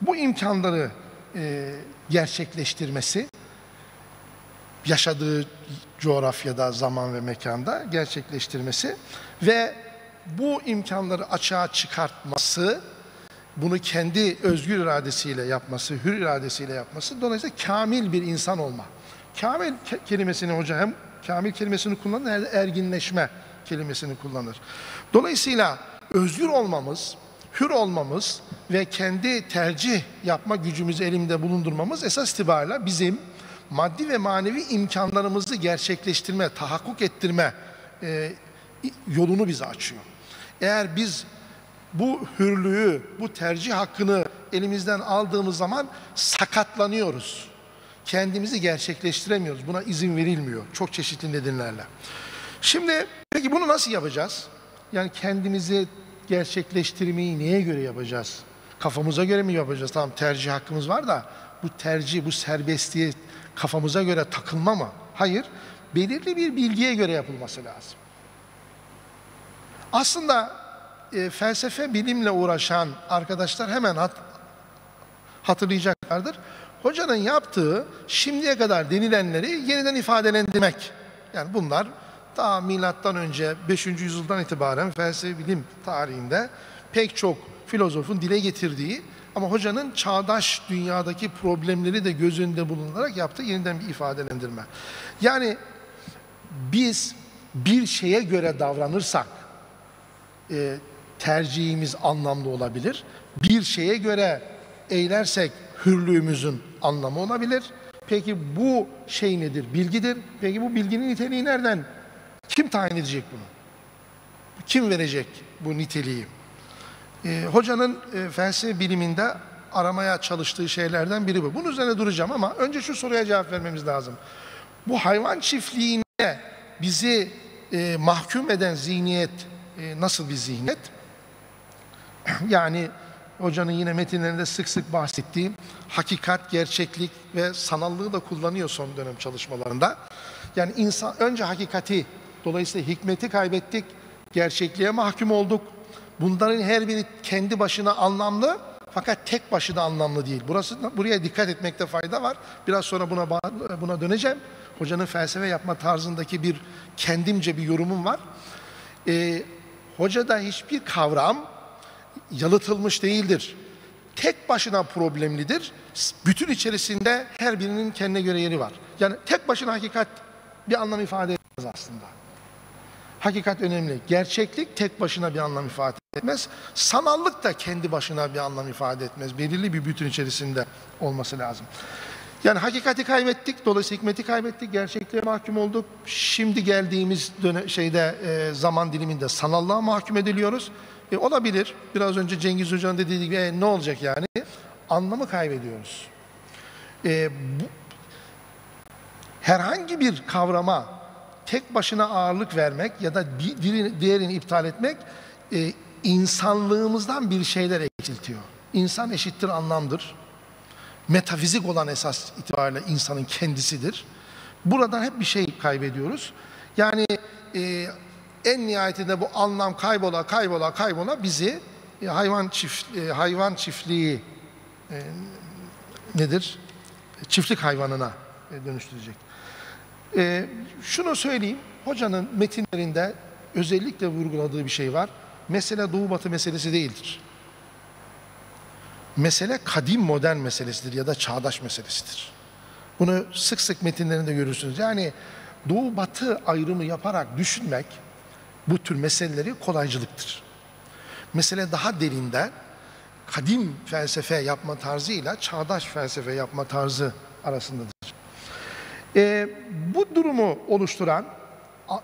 Bu imkanları e, gerçekleştirmesi, yaşadığı coğrafyada, zaman ve mekanda gerçekleştirmesi ve bu imkanları açığa çıkartması, bunu kendi özgür iradesiyle yapması, hür iradesiyle yapması, dolayısıyla kamil bir insan olma. Kamil ke- kelimesini hoca hem kamil kelimesini kullanır erginleşme kelimesini kullanır. Dolayısıyla özgür olmamız, hür olmamız ve kendi tercih yapma gücümüzü elimde bulundurmamız esas itibariyle bizim maddi ve manevi imkanlarımızı gerçekleştirme, tahakkuk ettirme e, yolunu bize açıyor. Eğer biz bu hürlüğü, bu tercih hakkını elimizden aldığımız zaman sakatlanıyoruz. Kendimizi gerçekleştiremiyoruz. Buna izin verilmiyor çok çeşitli nedenlerle. Şimdi peki bunu nasıl yapacağız? Yani kendimizi gerçekleştirmeyi neye göre yapacağız? Kafamıza göre mi yapacağız? Tamam tercih hakkımız var da bu tercih, bu serbestliğe kafamıza göre takılma mı? Hayır. Belirli bir bilgiye göre yapılması lazım. Aslında e, felsefe bilimle uğraşan arkadaşlar hemen hat, hatırlayacaklardır. Hocanın yaptığı şimdiye kadar denilenleri yeniden ifadelendirmek. Yani bunlar daha milattan önce 5. yüzyıldan itibaren felsefe bilim tarihinde pek çok filozofun dile getirdiği ama hocanın çağdaş dünyadaki problemleri de göz önünde bulunarak yaptığı yeniden bir ifadelendirme. Yani biz bir şeye göre davranırsak e, tercihimiz anlamlı olabilir. Bir şeye göre eylersek hürlüğümüzün anlamı olabilir. Peki bu şey nedir? Bilgidir. Peki bu bilginin niteliği nereden? Kim tayin edecek bunu? Kim verecek bu niteliği? E, hocanın e, felsefe biliminde aramaya çalıştığı şeylerden biri bu. Bunun üzerine duracağım ama önce şu soruya cevap vermemiz lazım. Bu hayvan çiftliğine bizi e, mahkum eden zihniyet e, nasıl bir zihniyet? (clears throat) yani hocanın yine metinlerinde sık sık bahsettiği hakikat, gerçeklik ve sanallığı da kullanıyor son dönem çalışmalarında. Yani insan önce hakikati, dolayısıyla hikmeti kaybettik, gerçekliğe mahkum olduk. Bunların her biri kendi başına anlamlı fakat tek başına anlamlı değil. Burası buraya dikkat etmekte fayda var. Biraz sonra buna buna döneceğim. Hocanın felsefe yapma tarzındaki bir kendimce bir yorumum var. Ee, hocada hiçbir kavram yalıtılmış değildir. Tek başına problemlidir. Bütün içerisinde her birinin kendine göre yeri var. Yani tek başına hakikat bir anlam ifade etmez aslında. Hakikat önemli. Gerçeklik tek başına bir anlam ifade etmez. Sanallık da kendi başına bir anlam ifade etmez. Belirli bir bütün içerisinde olması lazım. Yani hakikati kaybettik, dolayısıyla hikmeti kaybettik, gerçekliğe mahkum olduk. Şimdi geldiğimiz şeyde e, zaman diliminde sanallığa mahkum ediliyoruz. E, olabilir. Biraz önce Cengiz Hoca'nın dediği gibi e, ne olacak yani? Anlamı kaybediyoruz. E, bu, herhangi bir kavrama tek başına ağırlık vermek ya da bir- diğerini, diğerini iptal etmek e, insanlığımızdan bir şeyler eksiltiyor. İnsan eşittir anlamdır. Metafizik olan esas itibariyle insanın kendisidir. Buradan hep bir şey kaybediyoruz. Yani e, en nihayetinde bu anlam kaybola kaybola kaybola bizi e, hayvan çift e, hayvan çiftliği e, nedir? Çiftlik hayvanına e, dönüştürecek. E, şunu söyleyeyim, hocanın metinlerinde özellikle vurguladığı bir şey var. Mesele Doğu Batı meselesi değildir. Mesele kadim modern meselesidir ya da çağdaş meselesidir. Bunu sık sık metinlerinde görürsünüz. Yani Doğu Batı ayrımı yaparak düşünmek bu tür meseleleri kolaycılıktır. Mesele daha derinden kadim felsefe yapma tarzıyla çağdaş felsefe yapma tarzı arasındadır. Ee, bu durumu oluşturan,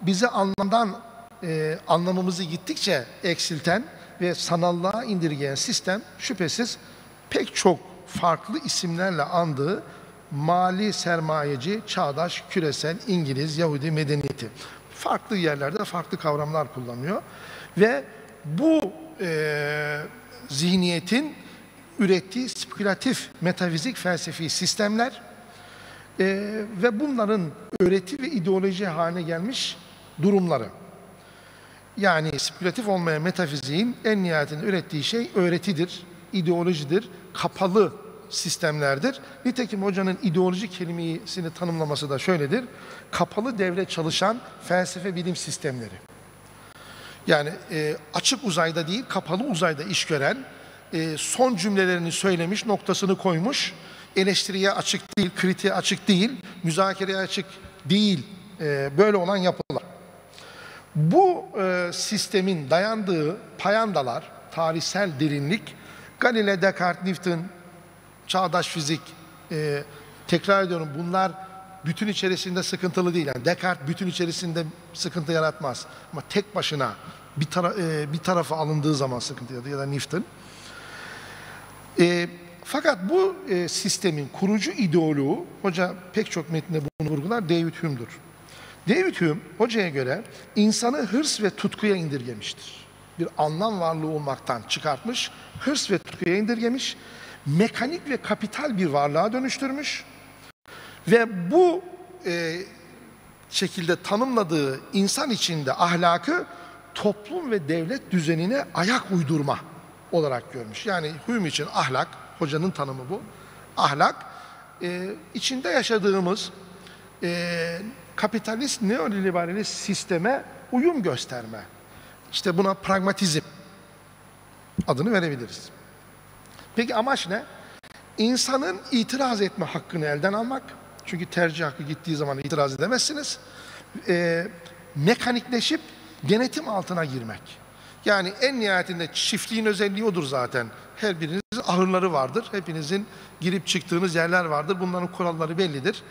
bize anlamdan e, anlamımızı gittikçe eksilten ve sanallığa indirgeyen sistem şüphesiz pek çok farklı isimlerle andığı mali sermayeci, çağdaş, küresel, İngiliz, Yahudi medeniyeti. Farklı yerlerde farklı kavramlar kullanıyor. Ve bu e, zihniyetin ürettiği spekülatif metafizik felsefi sistemler e, ve bunların öğreti ve ideoloji haline gelmiş durumları. Yani spekülatif olmayan metafiziğin en nihayetinde ürettiği şey öğretidir, ideolojidir, kapalı sistemlerdir. Nitekim hocanın ideoloji kelimesini tanımlaması da şöyledir. Kapalı devre çalışan felsefe bilim sistemleri. Yani e, açık uzayda değil, kapalı uzayda iş gören, e, son cümlelerini söylemiş, noktasını koymuş, eleştiriye açık değil, kritiğe açık değil, müzakereye açık değil, e, böyle olan yapılar. Bu e, sistemin dayandığı payandalar, tarihsel derinlik, Galileo, Descartes, Newton, çağdaş fizik, e, tekrar ediyorum bunlar bütün içerisinde sıkıntılı değil. Yani Descartes bütün içerisinde sıkıntı yaratmaz. Ama tek başına bir, tara e, bir tarafa alındığı zaman sıkıntı ya da Newton. E, fakat bu e, sistemin kurucu ideoloğu, hoca pek çok metninde bunu vurgular, David Hume'dur. David Hume, hocaya göre insanı hırs ve tutkuya indirgemiştir. Bir anlam varlığı olmaktan çıkartmış, hırs ve tutkuya indirgemiş, mekanik ve kapital bir varlığa dönüştürmüş ve bu e, şekilde tanımladığı insan içinde ahlakı toplum ve devlet düzenine ayak uydurma olarak görmüş. Yani Hume için ahlak, hocanın tanımı bu. Ahlak, e, içinde yaşadığımız e, kapitalist neoliberalist sisteme uyum gösterme. İşte buna pragmatizm adını verebiliriz. Peki amaç ne? İnsanın itiraz etme hakkını elden almak. Çünkü tercih hakkı gittiği zaman itiraz edemezsiniz. E, mekanikleşip denetim altına girmek. Yani en nihayetinde çiftliğin özelliği odur zaten. Her birinizin ahırları vardır. Hepinizin girip çıktığınız yerler vardır. Bunların kuralları bellidir.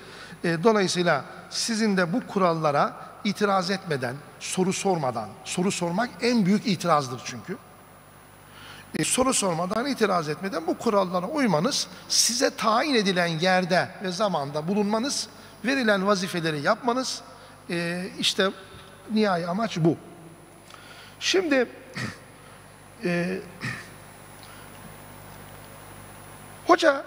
E, dolayısıyla sizin de bu kurallara itiraz etmeden, soru sormadan, soru sormak en büyük itirazdır çünkü. e, soru sormadan, itiraz etmeden bu kurallara uymanız, size tayin edilen yerde ve zamanda bulunmanız, verilen vazifeleri yapmanız, e, işte nihai amaç bu. Şimdi e, hoca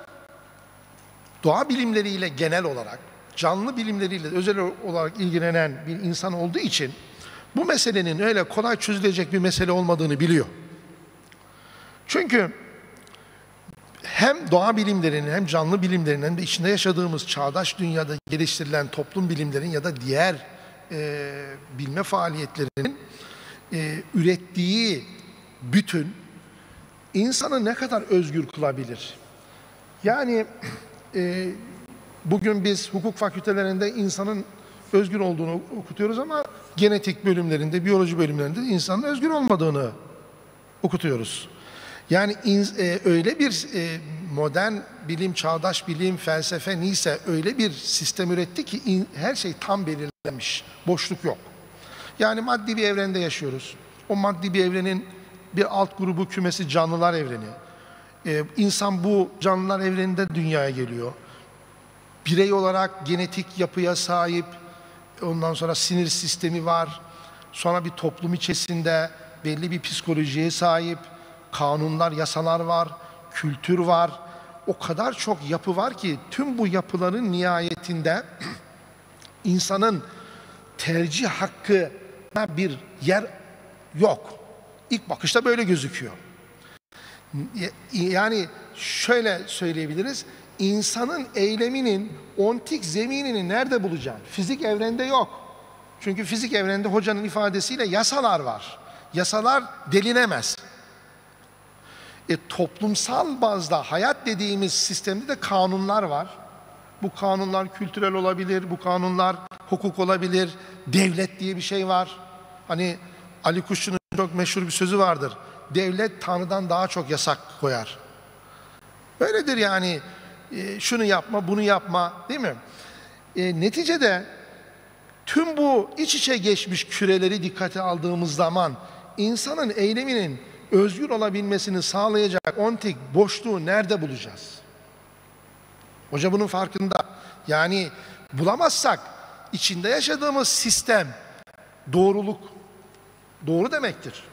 doğa bilimleriyle genel olarak, canlı bilimleriyle özel olarak ilgilenen bir insan olduğu için bu meselenin öyle kolay çözülecek bir mesele olmadığını biliyor. Çünkü hem doğa bilimlerinin hem canlı bilimlerinin de içinde yaşadığımız çağdaş dünyada geliştirilen toplum bilimlerin ya da diğer e, bilme faaliyetlerinin e, ürettiği bütün insanı ne kadar özgür kılabilir? Yani e, bugün biz hukuk fakültelerinde insanın özgür olduğunu okutuyoruz ama genetik bölümlerinde, biyoloji bölümlerinde insanın özgür olmadığını okutuyoruz. Yani in- e, öyle bir e, modern bilim, çağdaş bilim, felsefe neyse öyle bir sistem üretti ki in- her şey tam belirlenmiş. Boşluk yok. Yani maddi bir evrende yaşıyoruz. O maddi bir evrenin bir alt grubu kümesi canlılar evreni. Ee, insan bu canlılar evreninde dünyaya geliyor. Birey olarak genetik yapıya sahip, ondan sonra sinir sistemi var. Sonra bir toplum içerisinde belli bir psikolojiye sahip, kanunlar, yasalar var, kültür var. O kadar çok yapı var ki tüm bu yapıların nihayetinde (clears throat) insanın tercih hakkına bir yer yok. İlk bakışta böyle gözüküyor. Yani şöyle söyleyebiliriz. İnsanın eyleminin ontik zeminini nerede bulacağım? Fizik evrende yok. Çünkü fizik evrende hocanın ifadesiyle yasalar var. Yasalar delinemez. E, toplumsal bazda hayat dediğimiz sistemde de kanunlar var. Bu kanunlar kültürel olabilir, bu kanunlar hukuk olabilir, devlet diye bir şey var. Hani Ali Kuşçu'nun çok meşhur bir sözü vardır. Devlet Tanrı'dan daha çok yasak koyar. Öyledir yani. E, şunu yapma, bunu yapma değil mi? E, neticede tüm bu iç içe geçmiş küreleri dikkate aldığımız zaman insanın eyleminin özgür olabilmesini sağlayacak ontik boşluğu nerede bulacağız? Hoca bunun farkında. Yani bulamazsak içinde yaşadığımız sistem doğruluk doğru demektir.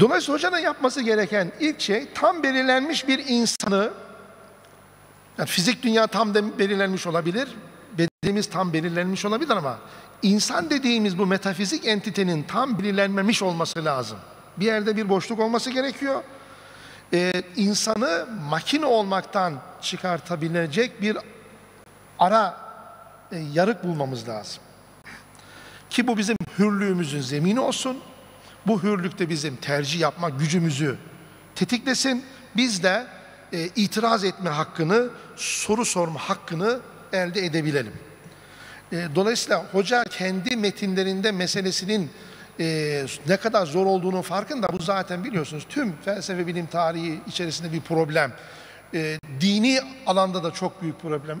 Dolayısıyla hocanın yapması gereken ilk şey tam belirlenmiş bir insanı yani fizik dünya tam de belirlenmiş olabilir, bedenimiz tam belirlenmiş olabilir ama insan dediğimiz bu metafizik entitenin tam belirlenmemiş olması lazım. Bir yerde bir boşluk olması gerekiyor. Ee, insanı makine olmaktan çıkartabilecek bir ara e, yarık bulmamız lazım. Ki bu bizim hürlüğümüzün zemini olsun. Bu hürlükte bizim tercih yapma gücümüzü tetiklesin. Biz de e, itiraz etme hakkını, soru sorma hakkını elde edebilelim. E, dolayısıyla hoca kendi metinlerinde meselesinin e, ne kadar zor olduğunun farkında. Bu zaten biliyorsunuz tüm felsefe bilim tarihi içerisinde bir problem. E, dini alanda da çok büyük problem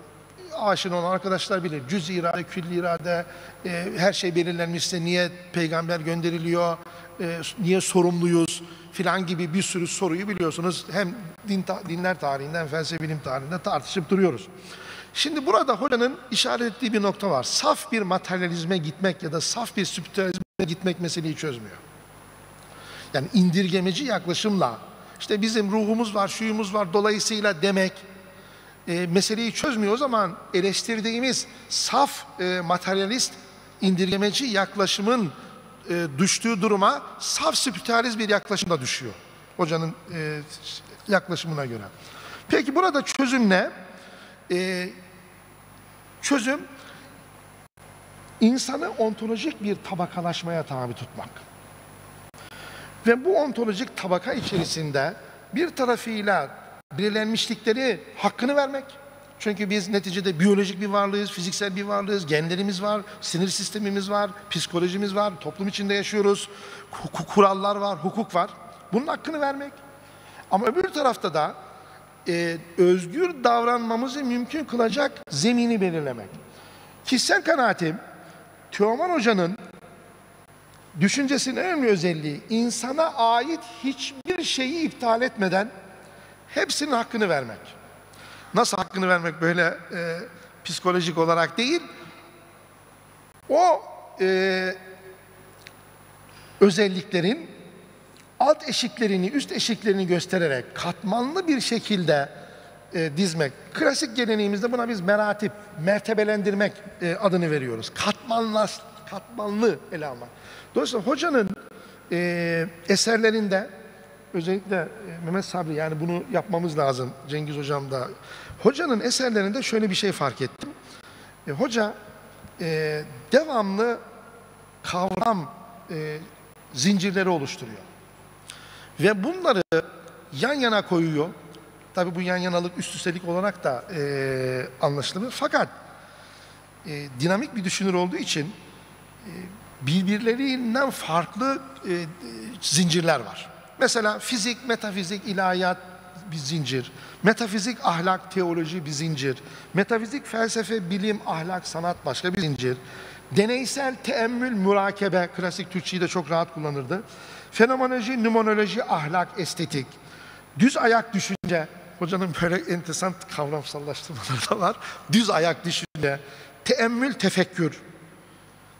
aşina olan arkadaşlar bilir. Cüz irade, külli irade, e, her şey belirlenmişse niye peygamber gönderiliyor, e, niye sorumluyuz filan gibi bir sürü soruyu biliyorsunuz. Hem din, dinler tarihinden, felsefe bilim tarihinden tartışıp duruyoruz. Şimdi burada hocanın işaret ettiği bir nokta var. Saf bir materyalizme gitmek ya da saf bir spiritüalizme gitmek meseleyi çözmüyor. Yani indirgemeci yaklaşımla işte bizim ruhumuz var, şuyumuz var dolayısıyla demek e, meseleyi çözmüyor. O zaman eleştirdiğimiz saf e, materyalist indirgemeci yaklaşımın e, düştüğü duruma saf spiritüaliz bir yaklaşımda düşüyor. Hocanın e, yaklaşımına göre. Peki burada çözüm ne? E, çözüm insanı ontolojik bir tabakalaşmaya tabi tutmak. Ve bu ontolojik tabaka içerisinde bir tarafıyla belirlenmişlikleri hakkını vermek. Çünkü biz neticede biyolojik bir varlığız, fiziksel bir varlığız, genlerimiz var, sinir sistemimiz var, psikolojimiz var, toplum içinde yaşıyoruz, kurallar var, hukuk var. Bunun hakkını vermek. Ama öbür tarafta da e, özgür davranmamızı mümkün kılacak zemini belirlemek. Kişisel kanaatim, Teoman Hoca'nın Düşüncesinin önemli özelliği insana ait hiçbir şeyi iptal etmeden hepsinin hakkını vermek. Nasıl hakkını vermek böyle e, psikolojik olarak değil. O e, özelliklerin alt eşiklerini, üst eşiklerini göstererek katmanlı bir şekilde e, dizmek. Klasik geleneğimizde buna biz meratip, mertebelendirmek e, adını veriyoruz. Katmanlı, katmanlı ele almak. Dolayısıyla hocanın e, eserlerinde özellikle e, Mehmet Sabri yani bunu yapmamız lazım Cengiz Hocam da. Hocanın eserlerinde şöyle bir şey fark ettim. E, hoca e, devamlı kavram e, zincirleri oluşturuyor. Ve bunları yan yana koyuyor. Tabi bu yan yanalık üst üstelik olarak da e, anlaşılır. Fakat e, dinamik bir düşünür olduğu için e, birbirlerinden farklı e, zincirler var. Mesela fizik, metafizik, ilahiyat bir zincir. Metafizik, ahlak, teoloji bir zincir. Metafizik, felsefe, bilim, ahlak, sanat başka bir zincir. Deneysel teemmül, mürakebe, klasik Türkçeyi de çok rahat kullanırdı. Fenomenoloji, numonoloji, ahlak, estetik. Düz ayak düşünce, hocanın böyle enteresan kavramsallaştırmaları da var. Düz ayak düşünce, teemmül, tefekkür.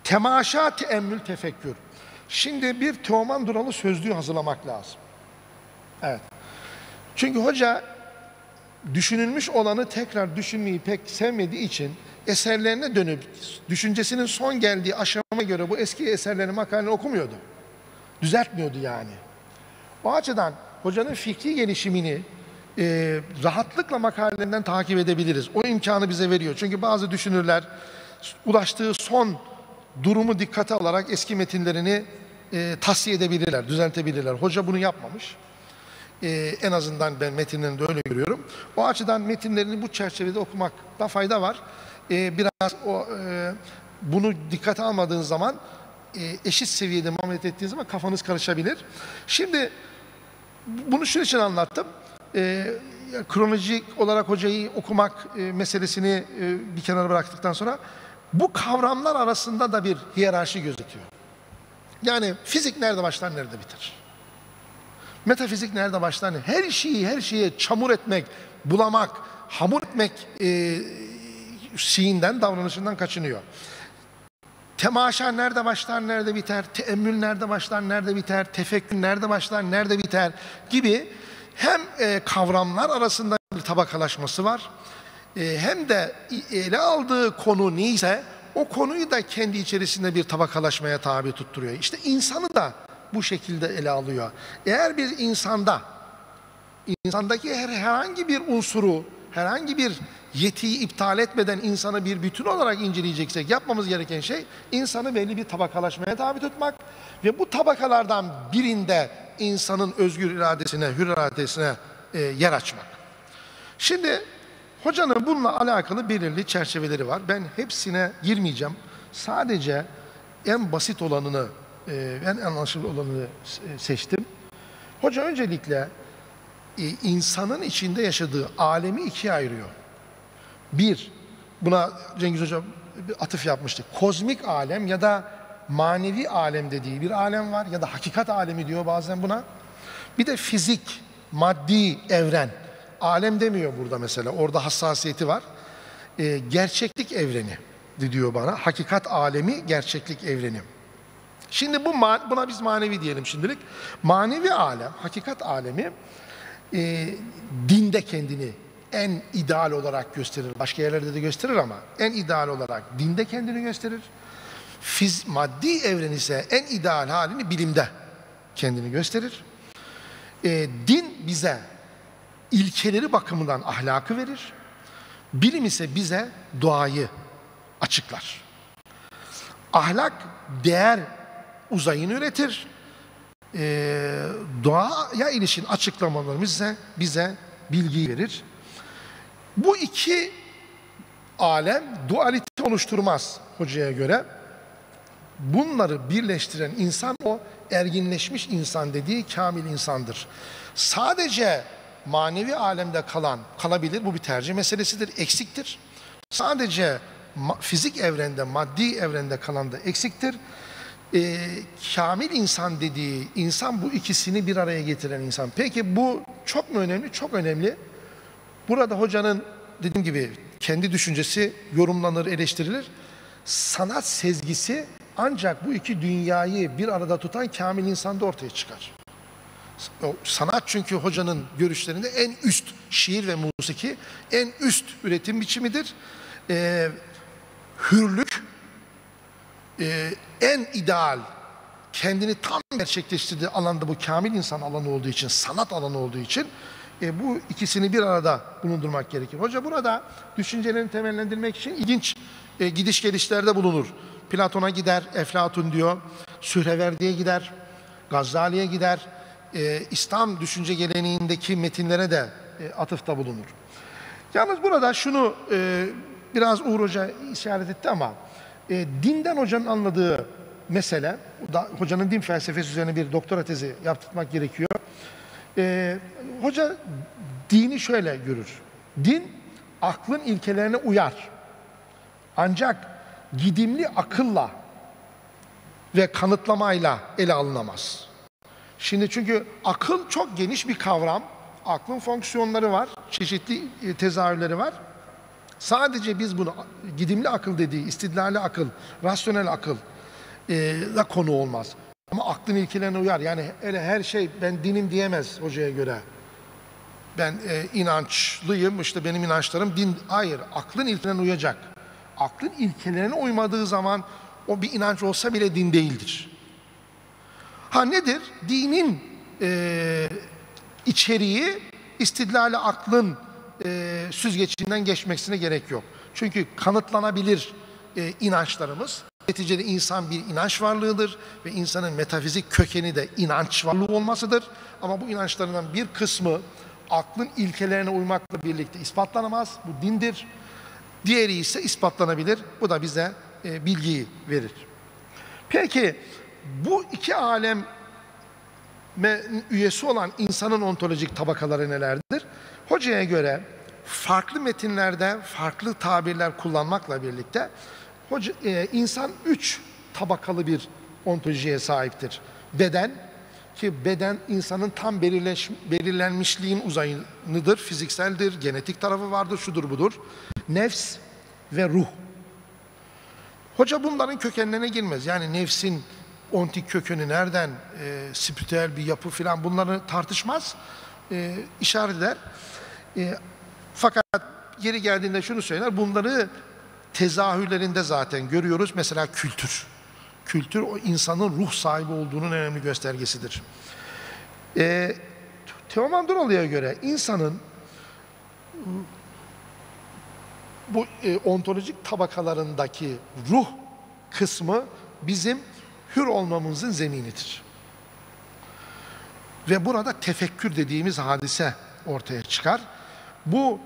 Temaşa, teemmül, tefekkür. Şimdi bir Teoman Duralı sözlüğü hazırlamak lazım. Evet. Çünkü hoca düşünülmüş olanı tekrar düşünmeyi pek sevmediği için eserlerine dönüp düşüncesinin son geldiği aşamaya göre bu eski eserlerin makalelerini okumuyordu. Düzeltmiyordu yani. O açıdan hocanın fikri gelişimini e, rahatlıkla makalelerinden takip edebiliriz. O imkanı bize veriyor. Çünkü bazı düşünürler ulaştığı son durumu dikkate alarak eski metinlerini e, tahsiye edebilirler, düzeltebilirler. Hoca bunu yapmamış. E, en azından ben metinlerinde öyle görüyorum. O açıdan metinlerini bu çerçevede okumakta fayda var. E, biraz o e, bunu dikkate almadığın zaman e, eşit seviyede muhabbet ettiğiniz zaman kafanız karışabilir. Şimdi bunu şunun için anlattım. E, kronolojik olarak hocayı okumak e, meselesini e, bir kenara bıraktıktan sonra bu kavramlar arasında da bir hiyerarşi gözetiyor. Yani fizik nerede başlar, nerede biter? Metafizik nerede başlar? Her şeyi her şeye çamur etmek, bulamak, hamur etmek e, şeyinden, davranışından kaçınıyor. Temaşa nerede başlar, nerede biter? Teemmül nerede başlar, nerede biter? Tefekkür nerede başlar, nerede biter? Gibi hem e, kavramlar arasında bir tabakalaşması var. E, hem de ele aldığı konu neyse o konuyu da kendi içerisinde bir tabakalaşmaya tabi tutturuyor. İşte insanı da bu şekilde ele alıyor. Eğer bir insanda, insandaki her, herhangi bir unsuru, herhangi bir yetiyi iptal etmeden insanı bir bütün olarak inceleyeceksek yapmamız gereken şey insanı belli bir tabakalaşmaya tabi tutmak ve bu tabakalardan birinde insanın özgür iradesine, hür iradesine e, yer açmak. Şimdi hocanın bununla alakalı belirli çerçeveleri var. Ben hepsine girmeyeceğim. Sadece en basit olanını, e, en anlaşılır olanını seçtim. Hoca öncelikle e, insanın içinde yaşadığı alemi ikiye ayırıyor. Bir, buna Cengiz Hocam bir atıf yapmıştık. Kozmik alem ya da manevi alem dediği bir alem var ya da hakikat alemi diyor bazen buna. Bir de fizik, maddi evren. Alem demiyor burada mesela. Orada hassasiyeti var. Ee, gerçeklik evreni diyor bana. Hakikat alemi, gerçeklik evreni. Şimdi bu buna biz manevi diyelim şimdilik. Manevi alem, hakikat alemi e, dinde kendini en ideal olarak gösterir. Başka yerlerde de gösterir ama en ideal olarak dinde kendini gösterir. Fiz, maddi evren ise en ideal halini bilimde kendini gösterir. E, din bize ilkeleri bakımından ahlakı verir. Bilim ise bize doğayı açıklar. Ahlak değer uzayını üretir. E, doğaya ilişkin açıklamalarımız ise bize bilgi verir. Bu iki alem dualite oluşturmaz hocaya göre. Bunları birleştiren insan o erginleşmiş insan dediği kamil insandır. Sadece manevi alemde kalan kalabilir. Bu bir tercih meselesidir. Eksiktir. Sadece fizik evrende, maddi evrende kalan da eksiktir. E, kamil insan dediği insan bu ikisini bir araya getiren insan. Peki bu çok mu önemli? Çok önemli. Burada hocanın dediğim gibi kendi düşüncesi yorumlanır, eleştirilir. Sanat sezgisi ancak bu iki dünyayı bir arada tutan kamil insanda ortaya çıkar. Sanat çünkü hocanın görüşlerinde en üst şiir ve musiki en üst üretim biçimidir. Ee, hürlük e, en ideal kendini tam gerçekleştirdiği alanda bu kamil insan alanı olduğu için, sanat alanı olduğu için e, bu ikisini bir arada bulundurmak gerekir. Hoca burada düşüncelerini temellendirmek için ilginç e, gidiş gelişlerde bulunur. Platon'a gider, Eflatun diyor, Sühreverdi'ye gider, Gazali'ye gider, e, İslam düşünce geleneğindeki metinlere de e, atıfta bulunur. Yalnız burada şunu e, biraz Uğur Hoca işaret etti ama e, dinden hocanın anladığı mesele, da, hocanın din felsefesi üzerine bir doktora tezi yaptırmak gerekiyor. E, hoca dini şöyle görür. Din aklın ilkelerine uyar. Ancak gidimli akılla ve kanıtlamayla ele alınamaz. Şimdi çünkü akıl çok geniş bir kavram. Aklın fonksiyonları var, çeşitli e, tezahürleri var. Sadece biz bunu gidimli akıl dediği, istidlali akıl, rasyonel akıl e, da konu olmaz. Ama aklın ilkelerine uyar. Yani öyle her şey ben dinim diyemez hocaya göre. Ben e, inançlıyım, işte benim inançlarım din. Hayır, aklın ilkelerine uyacak. Aklın ilkelerine uymadığı zaman o bir inanç olsa bile din değildir. Ha nedir? Dinin e, içeriği istidlali aklın e, süzgecinden geçmesine gerek yok. Çünkü kanıtlanabilir e, inançlarımız. Neticede insan bir inanç varlığıdır ve insanın metafizik kökeni de inanç varlığı olmasıdır. Ama bu inançlarından bir kısmı aklın ilkelerine uymakla birlikte ispatlanamaz. Bu dindir. Diğeri ise ispatlanabilir. Bu da bize e, bilgiyi verir. Peki bu iki alem üyesi olan insanın ontolojik tabakaları nelerdir? Hocaya göre farklı metinlerde farklı tabirler kullanmakla birlikte hoca, e, insan üç tabakalı bir ontolojiye sahiptir. Beden ki beden insanın tam belirleş, belirlenmişliğin uzayınıdır, fizikseldir, genetik tarafı vardır, şudur budur. Nefs ve ruh. Hoca bunların kökenlerine girmez. Yani nefsin ontik kökeni nereden, e, spiritüel bir yapı filan bunları tartışmaz, e, işaret eder. E, fakat geri geldiğinde şunu söyler, bunları tezahürlerinde zaten görüyoruz. Mesela kültür. Kültür o insanın ruh sahibi olduğunun önemli göstergesidir. E, Teoman Duralı'ya göre insanın bu e, ontolojik tabakalarındaki ruh kısmı bizim hür olmamızın zeminidir. Ve burada tefekkür dediğimiz hadise ortaya çıkar. Bu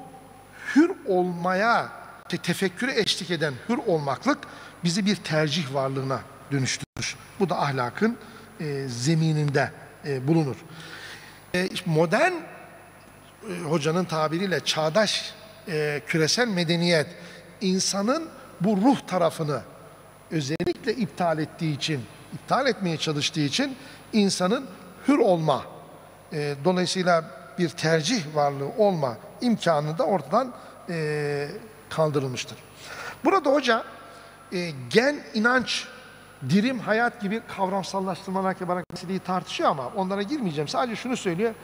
hür olmaya, te tefekküre eşlik eden hür olmaklık bizi bir tercih varlığına dönüştürür. Bu da ahlakın e, zemininde e, bulunur. E, modern e, hocanın tabiriyle çağdaş e, küresel medeniyet insanın bu ruh tarafını özellikle iptal ettiği için, iptal etmeye çalıştığı için insanın hür olma, e, dolayısıyla bir tercih varlığı olma imkanı da ortadan e, kaldırılmıştır. Burada hoca e, gen, inanç, dirim, hayat gibi kavramsallaştırmalar yaparak meseleyi tartışıyor ama onlara girmeyeceğim. Sadece şunu söylüyor,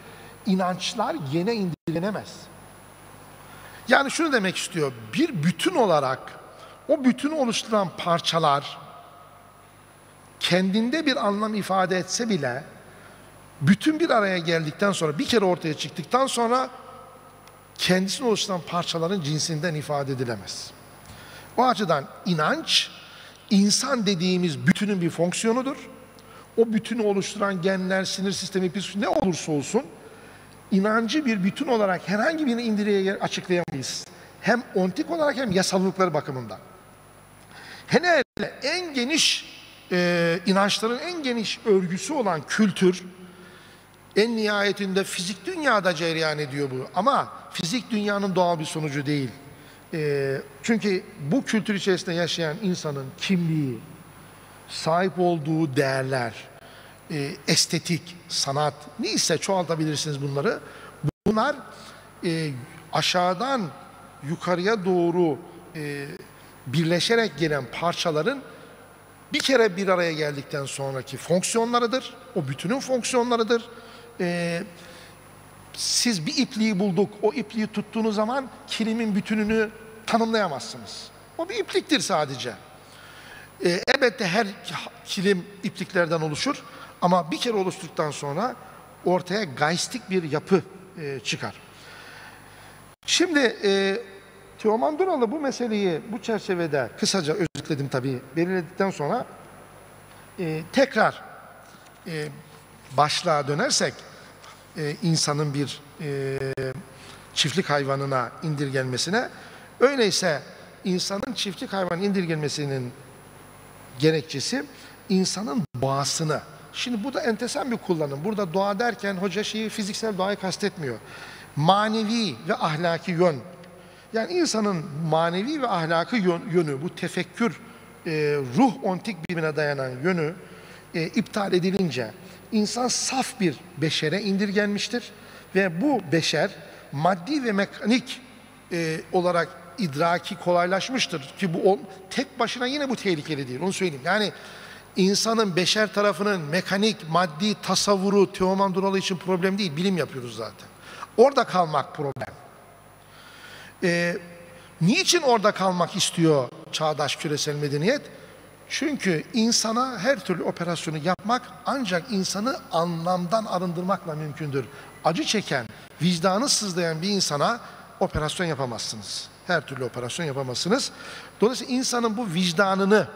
inançlar yene indirilemez. Yani şunu demek istiyor, bir bütün olarak o bütünü oluşturan parçalar kendinde bir anlam ifade etse bile bütün bir araya geldikten sonra bir kere ortaya çıktıktan sonra kendisini oluşturan parçaların cinsinden ifade edilemez. O açıdan inanç insan dediğimiz bütünün bir fonksiyonudur. O bütünü oluşturan genler, sinir sistemi, psikolojisi ne olursa olsun inancı bir bütün olarak herhangi birini indireye açıklayamayız. Hem ontik olarak hem yasallıkları bakımından. Hele en geniş e, inançların en geniş örgüsü olan kültür en nihayetinde fizik dünyada cereyan ediyor bu. Ama fizik dünyanın doğal bir sonucu değil. E, çünkü bu kültür içerisinde yaşayan insanın kimliği, sahip olduğu değerler, e, estetik, sanat neyse çoğaltabilirsiniz bunları. Bunlar e, aşağıdan yukarıya doğru e, birleşerek gelen parçaların bir kere bir araya geldikten sonraki fonksiyonlarıdır. O bütünün fonksiyonlarıdır. E, siz bir ipliği bulduk, o ipliği tuttuğunuz zaman kilimin bütününü tanımlayamazsınız. O bir ipliktir sadece. E, elbette her kilim ipliklerden oluşur ama bir kere oluştuktan sonra ortaya geistik bir yapı e, çıkar. Şimdi e, Teoman Duralı bu meseleyi bu çerçevede kısaca özetledim tabii belirledikten sonra e, tekrar e, başlığa dönersek e, insanın bir e, çiftlik hayvanına indirgenmesine öyleyse insanın çiftlik hayvan indirgenmesinin gerekçesi insanın doğasını. Şimdi bu da entesan bir kullanım. Burada doğa derken hoca şeyi fiziksel doğayı kastetmiyor. Manevi ve ahlaki yön. Yani insanın manevi ve ahlaki yön- yönü, bu tefekkür, e, ruh ontik bilimine dayanan yönü e, iptal edilince insan saf bir beşere indirgenmiştir. Ve bu beşer maddi ve mekanik e, olarak idraki kolaylaşmıştır ki bu on, tek başına yine bu tehlikeli değil onu söyleyeyim. Yani insanın beşer tarafının mekanik, maddi tasavvuru Teoman Duralı için problem değil. Bilim yapıyoruz zaten. Orada kalmak problem. Ee, niçin orada kalmak istiyor çağdaş küresel medeniyet? Çünkü insana her türlü operasyonu yapmak ancak insanı anlamdan arındırmakla mümkündür. Acı çeken, vicdanı sızlayan bir insana operasyon yapamazsınız. Her türlü operasyon yapamazsınız. Dolayısıyla insanın bu vicdanını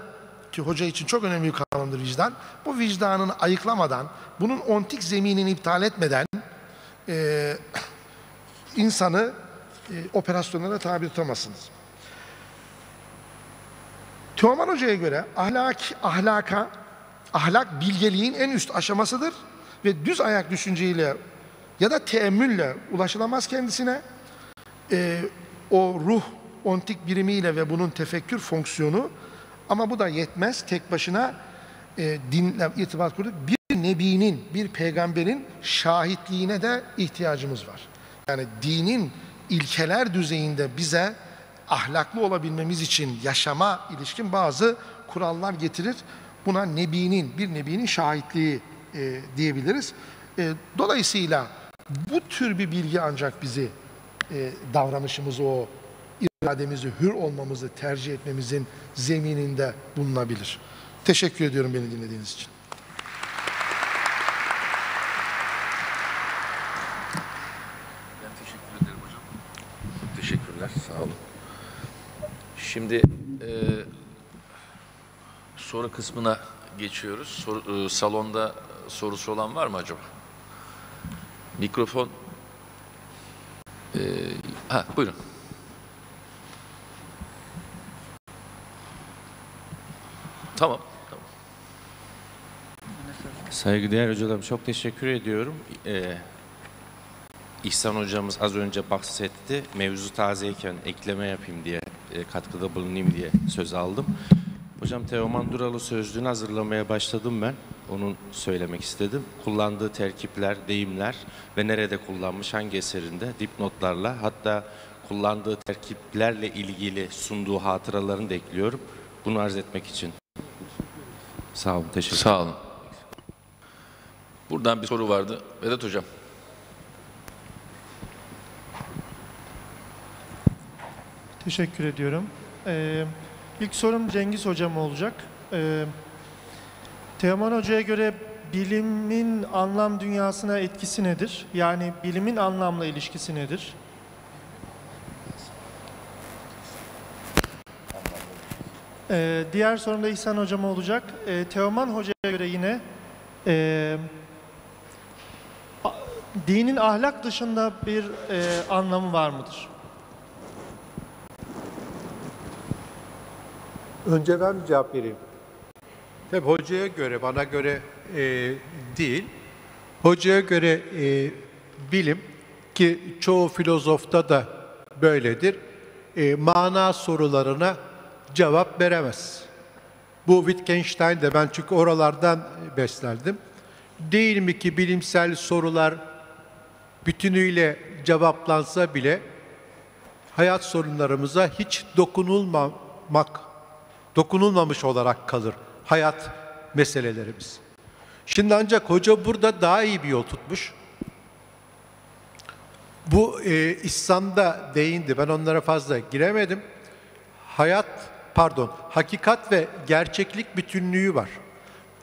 ki hoca için çok önemli bir kavramdır vicdan. Bu vicdanını ayıklamadan, bunun ontik zeminini iptal etmeden e, insanı e, operasyonlara tabi tutamazsınız. Teoman Hoca'ya göre ahlak, ahlaka, ahlak bilgeliğin en üst aşamasıdır ve düz ayak düşünceyle ya da teemmülle ulaşılamaz kendisine. Ee, o ruh ontik birimiyle ve bunun tefekkür fonksiyonu ama bu da yetmez. Tek başına e, dinle irtibat kurduk. Bir nebinin, bir peygamberin şahitliğine de ihtiyacımız var. Yani dinin ilkeler düzeyinde bize ahlaklı olabilmemiz için yaşama ilişkin bazı kurallar getirir. Buna nebinin, bir nebinin şahitliği e, diyebiliriz. E, dolayısıyla bu tür bir bilgi ancak bizi e, davranışımızı, o irademizi, hür olmamızı tercih etmemizin zemininde bulunabilir. Teşekkür ediyorum beni dinlediğiniz için. Ben teşekkür ederim hocam. Teşekkürler, sağ olun. Şimdi e, soru kısmına geçiyoruz. Soru, e, salonda sorusu olan var mı acaba? Mikrofon. E, ha, buyurun. Tamam. tamam. Saygıdeğer hocalarım çok teşekkür ediyorum. Ee, İhsan hocamız az önce bahsetti. Mevzu tazeyken ekleme yapayım diye, e, katkıda bulunayım diye söz aldım. Hocam Teoman Duralı sözlüğünü hazırlamaya başladım ben. Onun söylemek istedim. Kullandığı terkipler, deyimler ve nerede kullanmış, hangi eserinde dipnotlarla hatta kullandığı terkiplerle ilgili sunduğu hatıralarını da ekliyorum. Bunu arz etmek için. Sağ olun, teşekkür Sağ olun. Buradan bir soru vardı. Vedat Hocam. Teşekkür ediyorum. Ee, ilk sorum Cengiz Hocam olacak. Ee, Teoman Hoca'ya göre bilimin anlam dünyasına etkisi nedir? Yani bilimin anlamla ilişkisi nedir? Ee, diğer sorum da İhsan Hocam olacak. Ee, Teoman Hoca'ya göre yine e, dinin ahlak dışında bir e, anlamı var mıdır? Önce ben bir cevap vereyim. Tabii hocaya göre, bana göre e, değil. Hocaya göre e, bilim ki çoğu filozofta da böyledir. e, mana sorularına cevap veremez. Bu Wittgenstein'de ben çünkü oralardan beslendim. Değil mi ki bilimsel sorular bütünüyle cevaplansa bile hayat sorunlarımıza hiç dokunulmamak, dokunulmamış olarak kalır hayat meselelerimiz. Şimdi ancak hoca burada daha iyi bir yol tutmuş. Bu e, İslam'da değindi. Ben onlara fazla giremedim. Hayat, pardon, hakikat ve gerçeklik bütünlüğü var.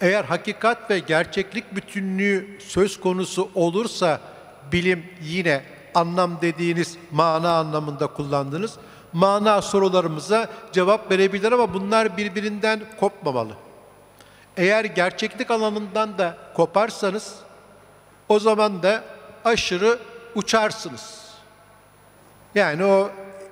Eğer hakikat ve gerçeklik bütünlüğü söz konusu olursa bilim yine anlam dediğiniz mana anlamında kullandınız. Mana sorularımıza cevap verebilir ama bunlar birbirinden kopmamalı. Eğer gerçeklik alanından da koparsanız o zaman da aşırı uçarsınız. Yani o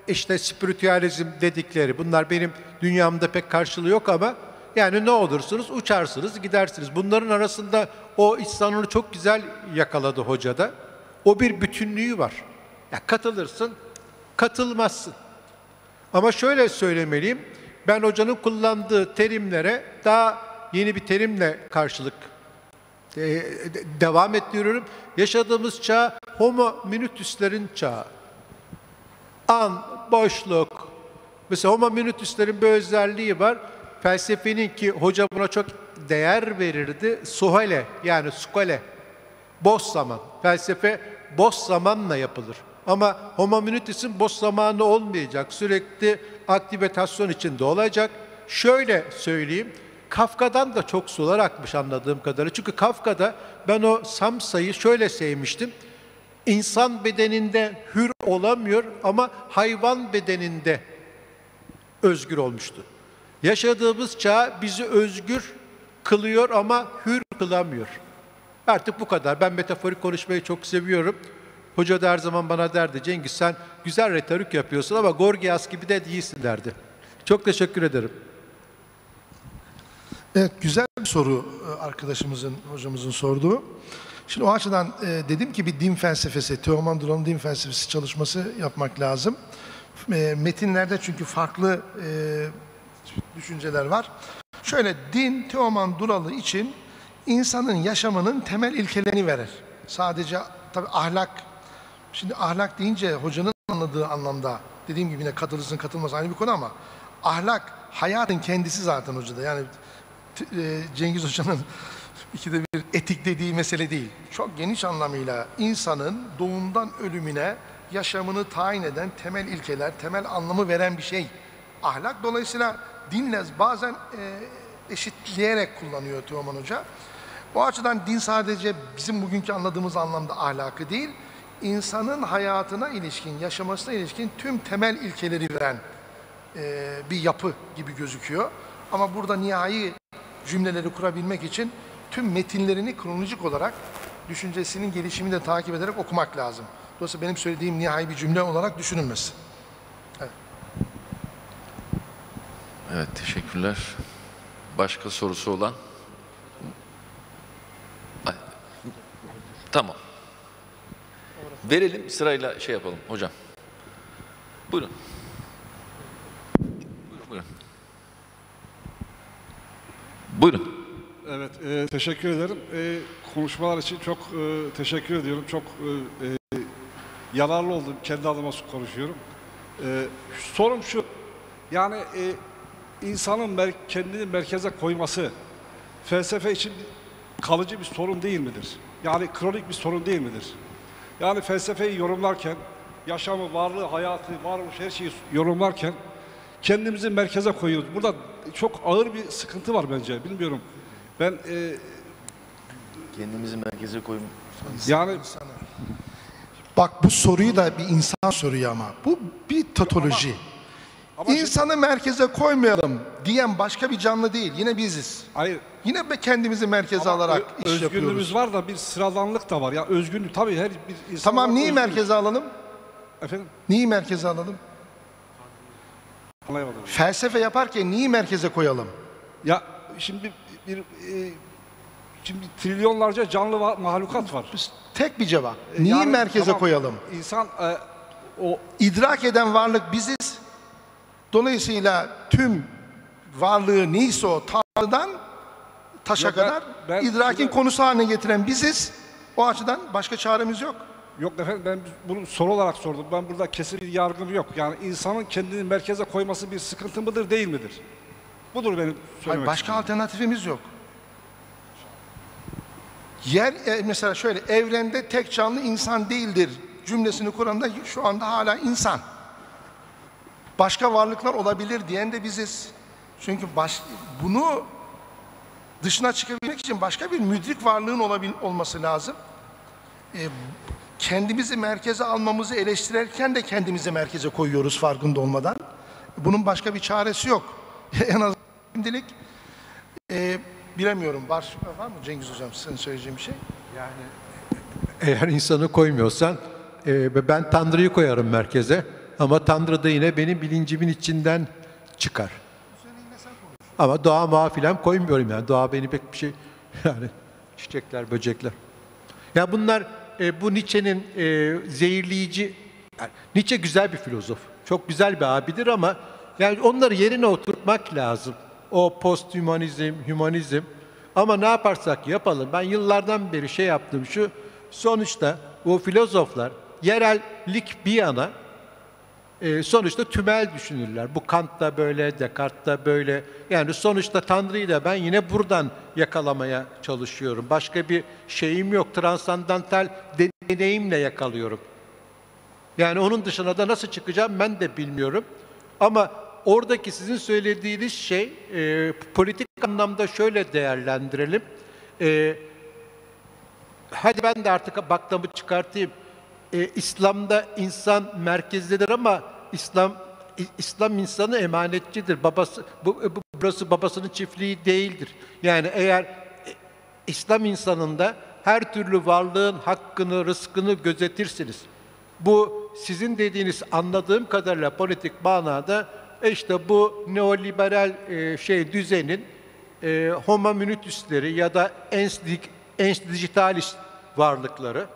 işte spiritüalizm dedikleri bunlar benim dünyamda pek karşılığı yok ama yani ne olursunuz uçarsınız gidersiniz. Bunların arasında o İhsan'ını çok güzel yakaladı hocada. O bir bütünlüğü var. Ya katılırsın, katılmazsın. Ama şöyle söylemeliyim. Ben hocanın kullandığı terimlere daha yeni bir terimle karşılık e, de- devam ettiriyorum. Yaşadığımız çağ homo minutus'lerin çağı. An, boşluk. Mesela homo minutus'lerin bir özelliği var. Felsefenin ki hoca buna çok değer verirdi. Suhale yani skole. Boş zaman. Felsefe boş zamanla yapılır. Ama homo minutus'un boş zamanı olmayacak. Sürekli aktivitasyon içinde olacak. Şöyle söyleyeyim. Kafka'dan da çok sular akmış anladığım kadarıyla. Çünkü Kafka'da ben o Samsa'yı şöyle sevmiştim. İnsan bedeninde hür olamıyor ama hayvan bedeninde özgür olmuştu. Yaşadığımız çağ bizi özgür kılıyor ama hür kılamıyor. Artık bu kadar. Ben metaforik konuşmayı çok seviyorum. Hoca da her zaman bana derdi, Cengiz sen güzel retorik yapıyorsun ama Gorgias gibi de değilsin derdi. Çok teşekkür ederim. Evet, güzel bir soru e, arkadaşımızın, hocamızın sorduğu. Şimdi o açıdan e, dedim ki bir din felsefesi, Teoman Duran'ın din felsefesi çalışması yapmak lazım. E, metinlerde çünkü farklı e, düşünceler var. Şöyle din Teoman Duralı için insanın yaşamının temel ilkelerini verir. Sadece tabii ahlak, şimdi ahlak deyince hocanın anladığı anlamda dediğim gibi yine katılırsın katılmaz ayrı bir konu ama ahlak hayatın kendisi zaten hocada. Yani e, Cengiz Hoca'nın (laughs) ikide bir etik dediği mesele değil. Çok geniş anlamıyla insanın doğumdan ölümüne yaşamını tayin eden temel ilkeler, temel anlamı veren bir şey. Ahlak dolayısıyla dinle bazen e, eşitleyerek kullanıyor Teoman Hoca. O açıdan din sadece bizim bugünkü anladığımız anlamda ahlakı değil, insanın hayatına ilişkin, yaşamasına ilişkin tüm temel ilkeleri veren e, bir yapı gibi gözüküyor. Ama burada nihai cümleleri kurabilmek için tüm metinlerini kronolojik olarak düşüncesinin gelişimini de takip ederek okumak lazım. Dolayısıyla benim söylediğim nihai bir cümle olarak düşünülmesin. Evet, teşekkürler. Başka sorusu olan? Tamam. Verelim, sırayla şey yapalım hocam. Buyurun. Buyurun, buyurun. Buyurun. Evet, e, teşekkür ederim. E, konuşmalar için çok e, teşekkür ediyorum. Çok e, e, yararlı oldum. Kendi adıma konuşuyorum. E, sorum şu, yani e, insanın mer- kendini merkeze koyması felsefe için kalıcı bir sorun değil midir? Yani kronik bir sorun değil midir? Yani felsefeyi yorumlarken, yaşamı, varlığı, hayatı, varoluş her şeyi yorumlarken kendimizi merkeze koyuyoruz. Burada çok ağır bir sıkıntı var bence. Bilmiyorum. Ben e, Kendimizi merkeze koyun. yani Bak bu soruyu da bir insan soruyor ama. Bu bir tautoloji. ama şimdi- İnsanı merkeze koymayalım diyen başka bir canlı değil. Yine biziz. hayır Yine be kendimizi merkeze ama alarak iş yapıyoruz. özgürlüğümüz var da bir sıradanlık da var. Ya özgürlük tabii her bir insan Tamam neyi özgür. merkeze alalım? Efendim Neyi merkeze alalım? anlayamadım. Felsefe yaparken neyi merkeze koyalım? Ya şimdi bir e, şimdi trilyonlarca canlı var, mahlukat var. Biz- Tek bir cevap. E, Neyi yani merkeze tamam, koyalım? İnsan e, o İdrak eden varlık biziz. Dolayısıyla tüm varlığı neyse o Tanrı'dan taşa Yok, ben- kadar ben idrakin şurada- konusu haline getiren biziz. O açıdan başka çaremiz yok. Yok efendim ben bunu soru olarak sordum. Ben burada kesin bir yargım yok. Yani insanın kendini merkeze koyması bir sıkıntı mıdır değil midir? Budur benim söylemek Hayır, başka istediğim. alternatifimiz yok. Yer e, mesela şöyle evrende tek canlı insan değildir cümlesini kuran da şu anda hala insan. Başka varlıklar olabilir diyen de biziz. Çünkü baş, bunu dışına çıkabilmek için başka bir müdrik varlığın olabil, olması lazım. E, kendimizi merkeze almamızı eleştirirken de kendimizi merkeze koyuyoruz farkında olmadan. Bunun başka bir çaresi yok. (laughs) en az şimdilik e, bilemiyorum. Var, var mı Cengiz Hocam senin söyleyeceğin bir şey? Eğer insanı koymuyorsan e, ben Tanrı'yı koyarım merkeze ama Tanrı da yine benim bilincimin içinden çıkar. Ama doğa mağa filan koymuyorum yani. Doğa beni pek bir şey (laughs) yani çiçekler, böcekler. Ya bunlar e, bu Nietzsche'nin e, zehirleyici yani Nietzsche güzel bir filozof. Çok güzel bir abidir ama yani onları yerine oturtmak lazım. O posthumanizm, hümanizm. Ama ne yaparsak yapalım. Ben yıllardan beri şey yaptım şu. Sonuçta bu filozoflar yerellik bir yana e, sonuçta tümel düşünürler. Bu Kant da böyle, Descartes da böyle. Yani sonuçta Tanrı'yı da ben yine buradan yakalamaya çalışıyorum. Başka bir şeyim yok. Transandantal de- deneyimle yakalıyorum. Yani onun dışına da nasıl çıkacağım ben de bilmiyorum. Ama oradaki sizin söylediğiniz şey e, politik anlamda şöyle değerlendirelim. E, hadi ben de artık baklamı çıkartayım. E, İslam'da insan merkezdedir ama İslam İslam insanı emanetçidir. Babası bu, bu burası babasının çiftliği değildir. Yani eğer e, İslam insanında her türlü varlığın hakkını, rızkını gözetirsiniz. Bu sizin dediğiniz anladığım kadarıyla politik manada e işte bu neoliberal e, şey düzenin e, homo minutusleri ya da ens, ens digitalis varlıkları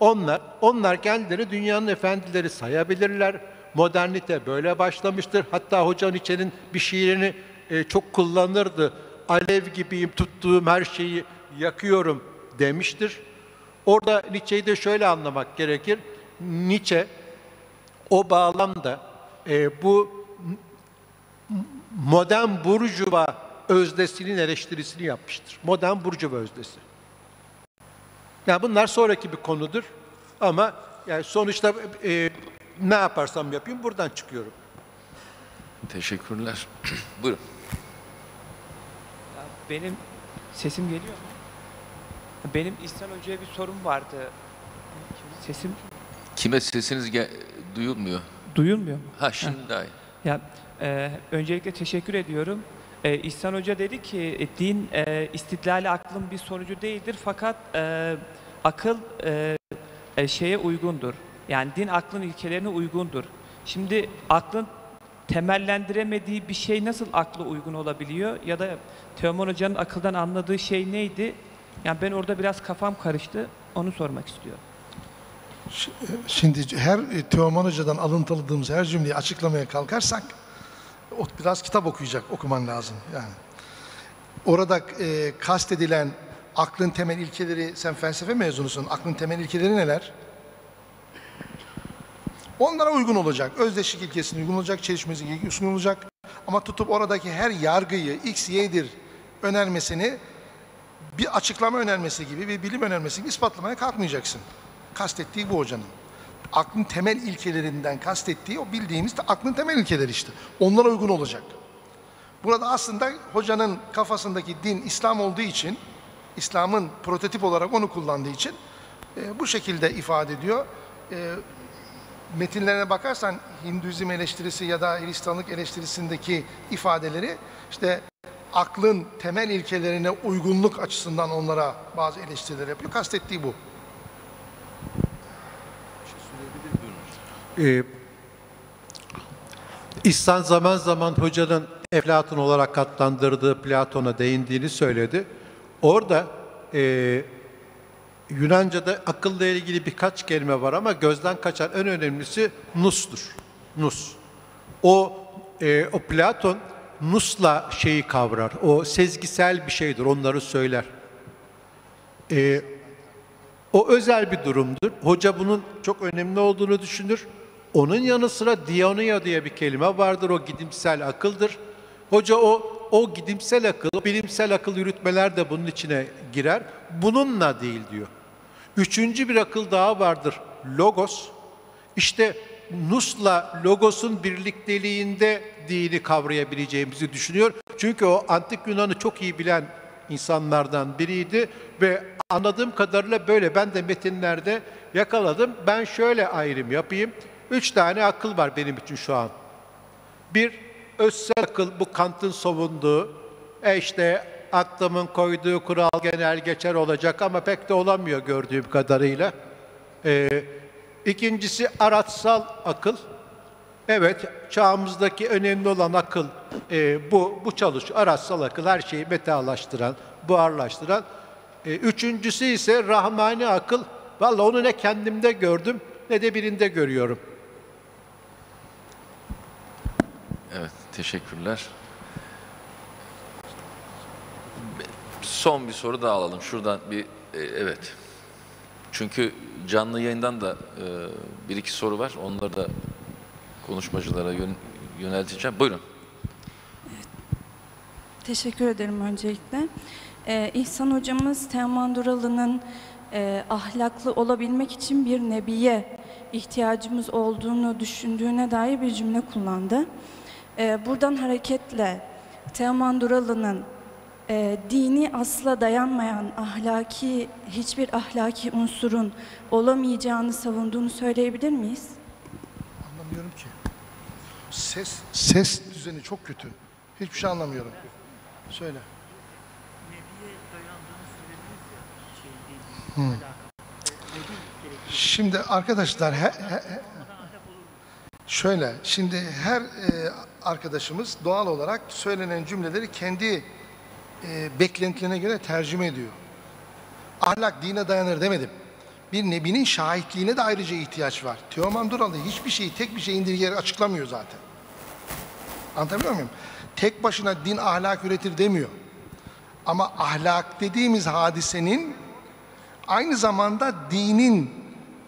onlar, onlar kendileri dünyanın efendileri sayabilirler. Modernite böyle başlamıştır. Hatta Hoca Nietzsche'nin bir şiirini e, çok kullanırdı. Alev gibiyim, tuttuğum her şeyi yakıyorum demiştir. Orada Nietzsche'yi de şöyle anlamak gerekir. Nietzsche o bağlamda e, bu modern burjuva özdesinin eleştirisini yapmıştır. Modern burjuva özdesi. Yani bunlar sonraki bir konudur. Ama yani sonuçta e, ne yaparsam yapayım buradan çıkıyorum. Teşekkürler. (clears throat) Buyurun. Benim sesim geliyor mu? Benim İhsan Hoca'ya bir sorum vardı. Sesim Kime sesiniz ge- duyulmuyor? duyulmuyor mu? Ha şimdi daha iyi. Ya e, öncelikle teşekkür ediyorum. E, İhsan Hoca dedi ki e, din e, istidlali aklın bir sonucu değildir fakat e, akıl e, e, şeye uygundur. Yani din aklın ilkelerine uygundur. Şimdi aklın temellendiremediği bir şey nasıl akla uygun olabiliyor? Ya da Teoman Hoca'nın akıldan anladığı şey neydi? Yani ben orada biraz kafam karıştı. Onu sormak istiyorum. Şimdi her e, Teoman Hoca'dan alıntıladığımız her cümleyi açıklamaya kalkarsak biraz kitap okuyacak, okuman lazım yani. Orada e, kastedilen aklın temel ilkeleri, sen felsefe mezunusun, aklın temel ilkeleri neler? Onlara uygun olacak. Özdeşlik ilkesine uygun olacak, çelişmezlik ilkesine uygun olacak. Ama tutup oradaki her yargıyı x, y'dir önermesini bir açıklama önermesi gibi, bir bilim önermesi gibi ispatlamaya kalkmayacaksın. Kastettiği bu hocanın. Aklın temel ilkelerinden kastettiği o bildiğimiz de aklın temel ilkeleri işte. Onlara uygun olacak. Burada aslında hocanın kafasındaki din İslam olduğu için, İslam'ın prototip olarak onu kullandığı için e, bu şekilde ifade ediyor. E, metinlerine bakarsan Hinduizm eleştirisi ya da Hristiyanlık eleştirisindeki ifadeleri işte aklın temel ilkelerine uygunluk açısından onlara bazı eleştiriler yapıyor. Kastettiği bu. Ee, İhsan zaman zaman hocanın Eflatun olarak adlandırdığı Platon'a değindiğini söyledi. Orada e, Yunanca'da akılla ilgili birkaç kelime var ama gözden kaçan en önemlisi nus'tur. Nus. O, e, o Platon nusla şeyi kavrar. O sezgisel bir şeydir, onları söyler. Ee, o özel bir durumdur. Hoca bunun çok önemli olduğunu düşünür. Onun yanı sıra dianoia diye bir kelime vardır. O gidimsel akıldır. Hoca o o gidimsel akıl, bilimsel akıl yürütmeler de bunun içine girer. Bununla değil diyor. Üçüncü bir akıl daha vardır. Logos. İşte Nus'la Logos'un birlikteliğinde dini kavrayabileceğimizi düşünüyor. Çünkü o antik Yunan'ı çok iyi bilen insanlardan biriydi ve anladığım kadarıyla böyle ben de metinlerde yakaladım. Ben şöyle ayrım yapayım. Üç tane akıl var benim için şu an. Bir, özsel akıl bu Kant'ın savunduğu, e işte aklımın koyduğu kural genel geçer olacak ama pek de olamıyor gördüğüm kadarıyla. Ee, ikincisi araçsal akıl. Evet, çağımızdaki önemli olan akıl e, bu, bu çalış, araçsal akıl her şeyi metalaştıran, buharlaştıran. E, üçüncüsü ise rahmani akıl. Vallahi onu ne kendimde gördüm ne de birinde görüyorum. Evet, teşekkürler. Son bir soru daha alalım. Şuradan bir, e, evet. Çünkü canlı yayından da e, bir iki soru var. Onları da konuşmacılara yön, yönelteceğim. Buyurun. Teşekkür ederim öncelikle. Ee, İhsan hocamız Teoman Duralı'nın e, ahlaklı olabilmek için bir nebiye ihtiyacımız olduğunu düşündüğüne dair bir cümle kullandı. Ee, buradan hareketle Teoman Duralı'nın e, dini asla dayanmayan ahlaki hiçbir ahlaki unsurun olamayacağını savunduğunu söyleyebilir miyiz? Anlamıyorum ki. Ses ses düzeni çok kötü. Hiçbir şey anlamıyorum. Söyle. Hmm. Şimdi arkadaşlar he, he- he- şöyle şimdi her e, arkadaşımız doğal olarak söylenen cümleleri kendi e, beklentilerine göre tercüme ediyor. Ahlak dine dayanır demedim. Bir nebinin şahitliğine de ayrıca ihtiyaç var. Teoman Duralı hiçbir şeyi tek bir şey indirgeyerek açıklamıyor zaten. Anlatabiliyor muyum? Tek başına din ahlak üretir demiyor. Ama ahlak dediğimiz hadisenin aynı zamanda dinin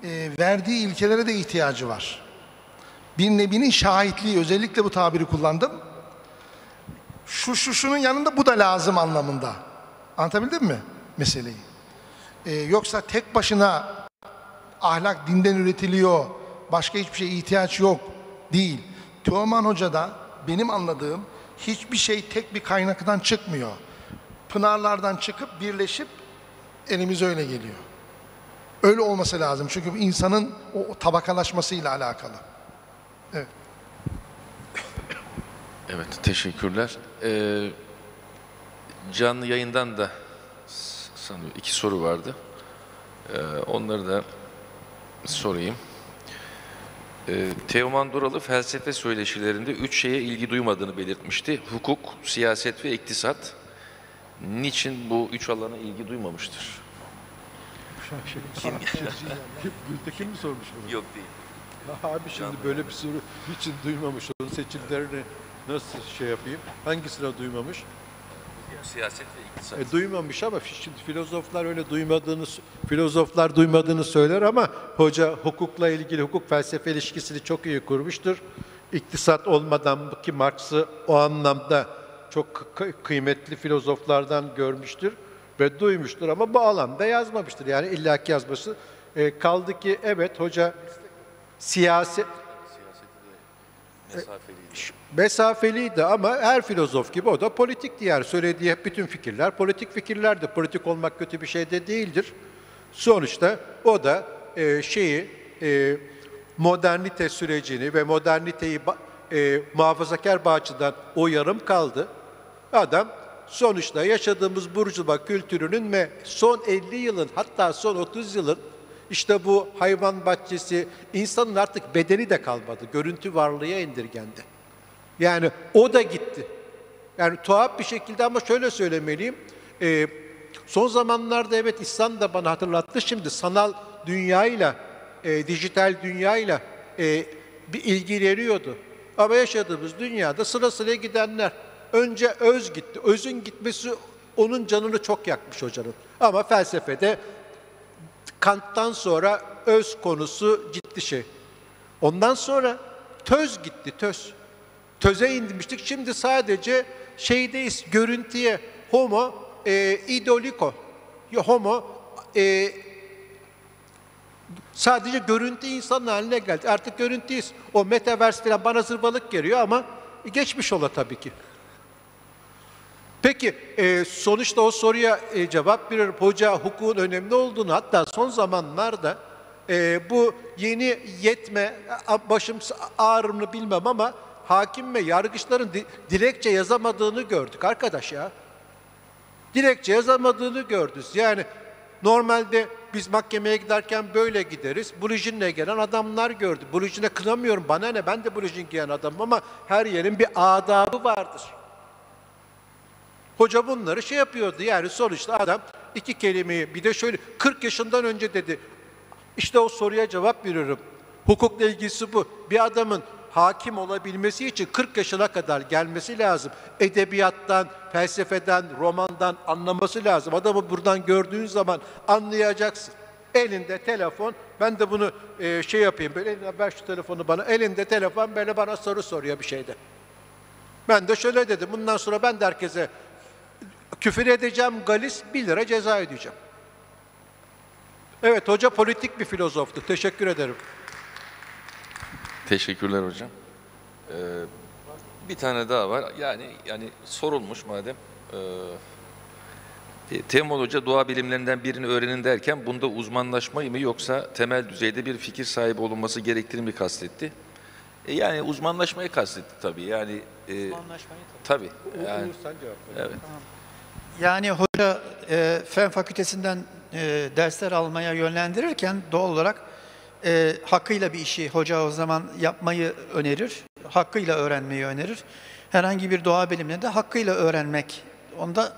e, verdiği ilkelere de ihtiyacı var. Bir nebinin şahitliği özellikle bu tabiri kullandım. Şu şu şunun yanında bu da lazım anlamında. Anlatabildim mi meseleyi? Ee, yoksa tek başına ahlak dinden üretiliyor, başka hiçbir şeye ihtiyaç yok değil. Teoman Hoca'da benim anladığım hiçbir şey tek bir kaynaktan çıkmıyor. Pınarlardan çıkıp birleşip elimize öyle geliyor. Öyle olması lazım çünkü insanın o tabakalaşmasıyla alakalı. Evet. Evet, teşekkürler. Ee, canlı yayından da s- sanıyorum iki soru vardı. Ee, onları da sorayım. Ee, Teoman Duralı felsefe söyleşilerinde üç şeye ilgi duymadığını belirtmişti. Hukuk, siyaset ve iktisat. Niçin bu üç alana ilgi duymamıştır? Gültekin mi sormuş bunu? Yok değil. Abi şimdi böyle bir soru hiç duymamış. Onun seçimlerini nasıl şey yapayım? Hangisine duymamış? Siyaset ve iktisat. E, duymamış ama şimdi filozoflar öyle duymadığını filozoflar duymadığını söyler ama hoca hukukla ilgili hukuk felsefe ilişkisini çok iyi kurmuştur. İktisat olmadan ki Marx'ı o anlamda çok kı- kıymetli filozoflardan görmüştür ve duymuştur ama bu alanda yazmamıştır. Yani illaki yazması. E, kaldı ki evet hoca siyaset mesafeliydi ama her filozof gibi o da politikti yani. Söylediği bütün fikirler politik fikirlerdi. Politik olmak kötü bir şey de değildir. Sonuçta o da e, şeyi e, modernite sürecini ve moderniteyi e, muhafazakar bağçıdan o yarım kaldı. Adam sonuçta yaşadığımız burjuva kültürünün ve son 50 yılın hatta son 30 yılın işte bu hayvan bahçesi insanın artık bedeni de kalmadı. Görüntü varlığa indirgendi. Yani o da gitti. Yani tuhaf bir şekilde ama şöyle söylemeliyim. Ee, son zamanlarda evet İslam da bana hatırlattı. Şimdi sanal dünyayla, e, dijital dünyayla e, bir ilgileniyordu. Ama yaşadığımız dünyada sıra sıra gidenler. önce öz gitti. Özün gitmesi onun canını çok yakmış hocanın. Ama felsefede Kant'tan sonra öz konusu ciddi şey. Ondan sonra töz gitti, töz. Töze inmiştik. Şimdi sadece şeydeyiz, görüntüye. Homo e, idoliko. Homo e, sadece görüntü insan haline geldi. Artık görüntüyüz. O metaverse falan bana zırvalık geliyor ama geçmiş ola tabii ki. Peki e, sonuçta o soruya e, cevap veriyorum. Hoca hukukun önemli olduğunu hatta son zamanlarda e, bu yeni yetme başım ağrır bilmem ama hakim ve yargıçların di- dilekçe yazamadığını gördük arkadaş ya. Dilekçe yazamadığını gördük. Yani normalde biz mahkemeye giderken böyle gideriz. Blujinle gelen adamlar gördük. Blujine kınamıyorum. Bana ne? Ben de blujin giyen adamım ama her yerin bir adabı vardır. Hoca bunları şey yapıyordu yani sonuçta adam iki kelimeyi bir de şöyle 40 yaşından önce dedi. İşte o soruya cevap veriyorum. Hukukla ilgisi bu. Bir adamın hakim olabilmesi için 40 yaşına kadar gelmesi lazım. Edebiyattan, felsefeden, romandan anlaması lazım. Adamı buradan gördüğün zaman anlayacaksın. Elinde telefon, ben de bunu e, şey yapayım, böyle eline ver şu telefonu bana, elinde telefon böyle bana soru soruyor bir şeyde. Ben de şöyle dedim, bundan sonra ben de herkese küfür edeceğim, galis 1 lira ceza ödeyeceğim. Evet, hoca politik bir filozoftu. Teşekkür ederim. Teşekkürler hocam. Ee, bir tane daha var. Yani yani sorulmuş madem. Ee, Teoman Hoca doğa bilimlerinden birini öğrenin derken bunda uzmanlaşmayı mı yoksa temel düzeyde bir fikir sahibi olunması gerektiğini mi kastetti? E, yani uzmanlaşmayı kastetti tabii. Yani e, tabii. Yani, evet. Yani hoca e, fen fakültesinden e, dersler almaya yönlendirirken doğal olarak e, hakkıyla bir işi hoca o zaman yapmayı önerir. Hakkıyla öğrenmeyi önerir. Herhangi bir doğa bilimine de hakkıyla öğrenmek. Onda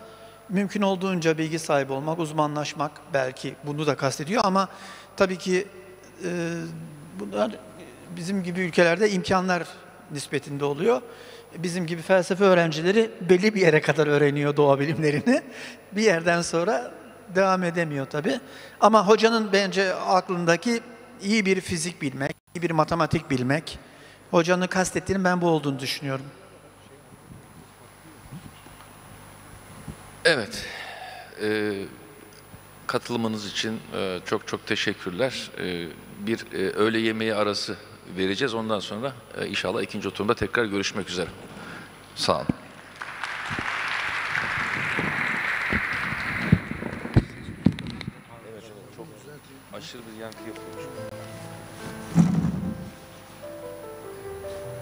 mümkün olduğunca bilgi sahibi olmak, uzmanlaşmak belki bunu da kastediyor ama tabii ki e, bunlar bizim gibi ülkelerde imkanlar nispetinde oluyor. Bizim gibi felsefe öğrencileri belli bir yere kadar öğreniyor doğa bilimlerini. Bir yerden sonra devam edemiyor tabii. Ama hocanın bence aklındaki iyi bir fizik bilmek, iyi bir matematik bilmek. Hocanın kastettiğinin ben bu olduğunu düşünüyorum. Evet. Ee, katılımınız için e, çok çok teşekkürler. Ee, bir e, öğle yemeği arası vereceğiz. Ondan sonra e, inşallah ikinci oturumda tekrar görüşmek üzere. Sağ olun. Evet, çok aşırı bir yankı yapıyor.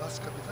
Bas kapitan.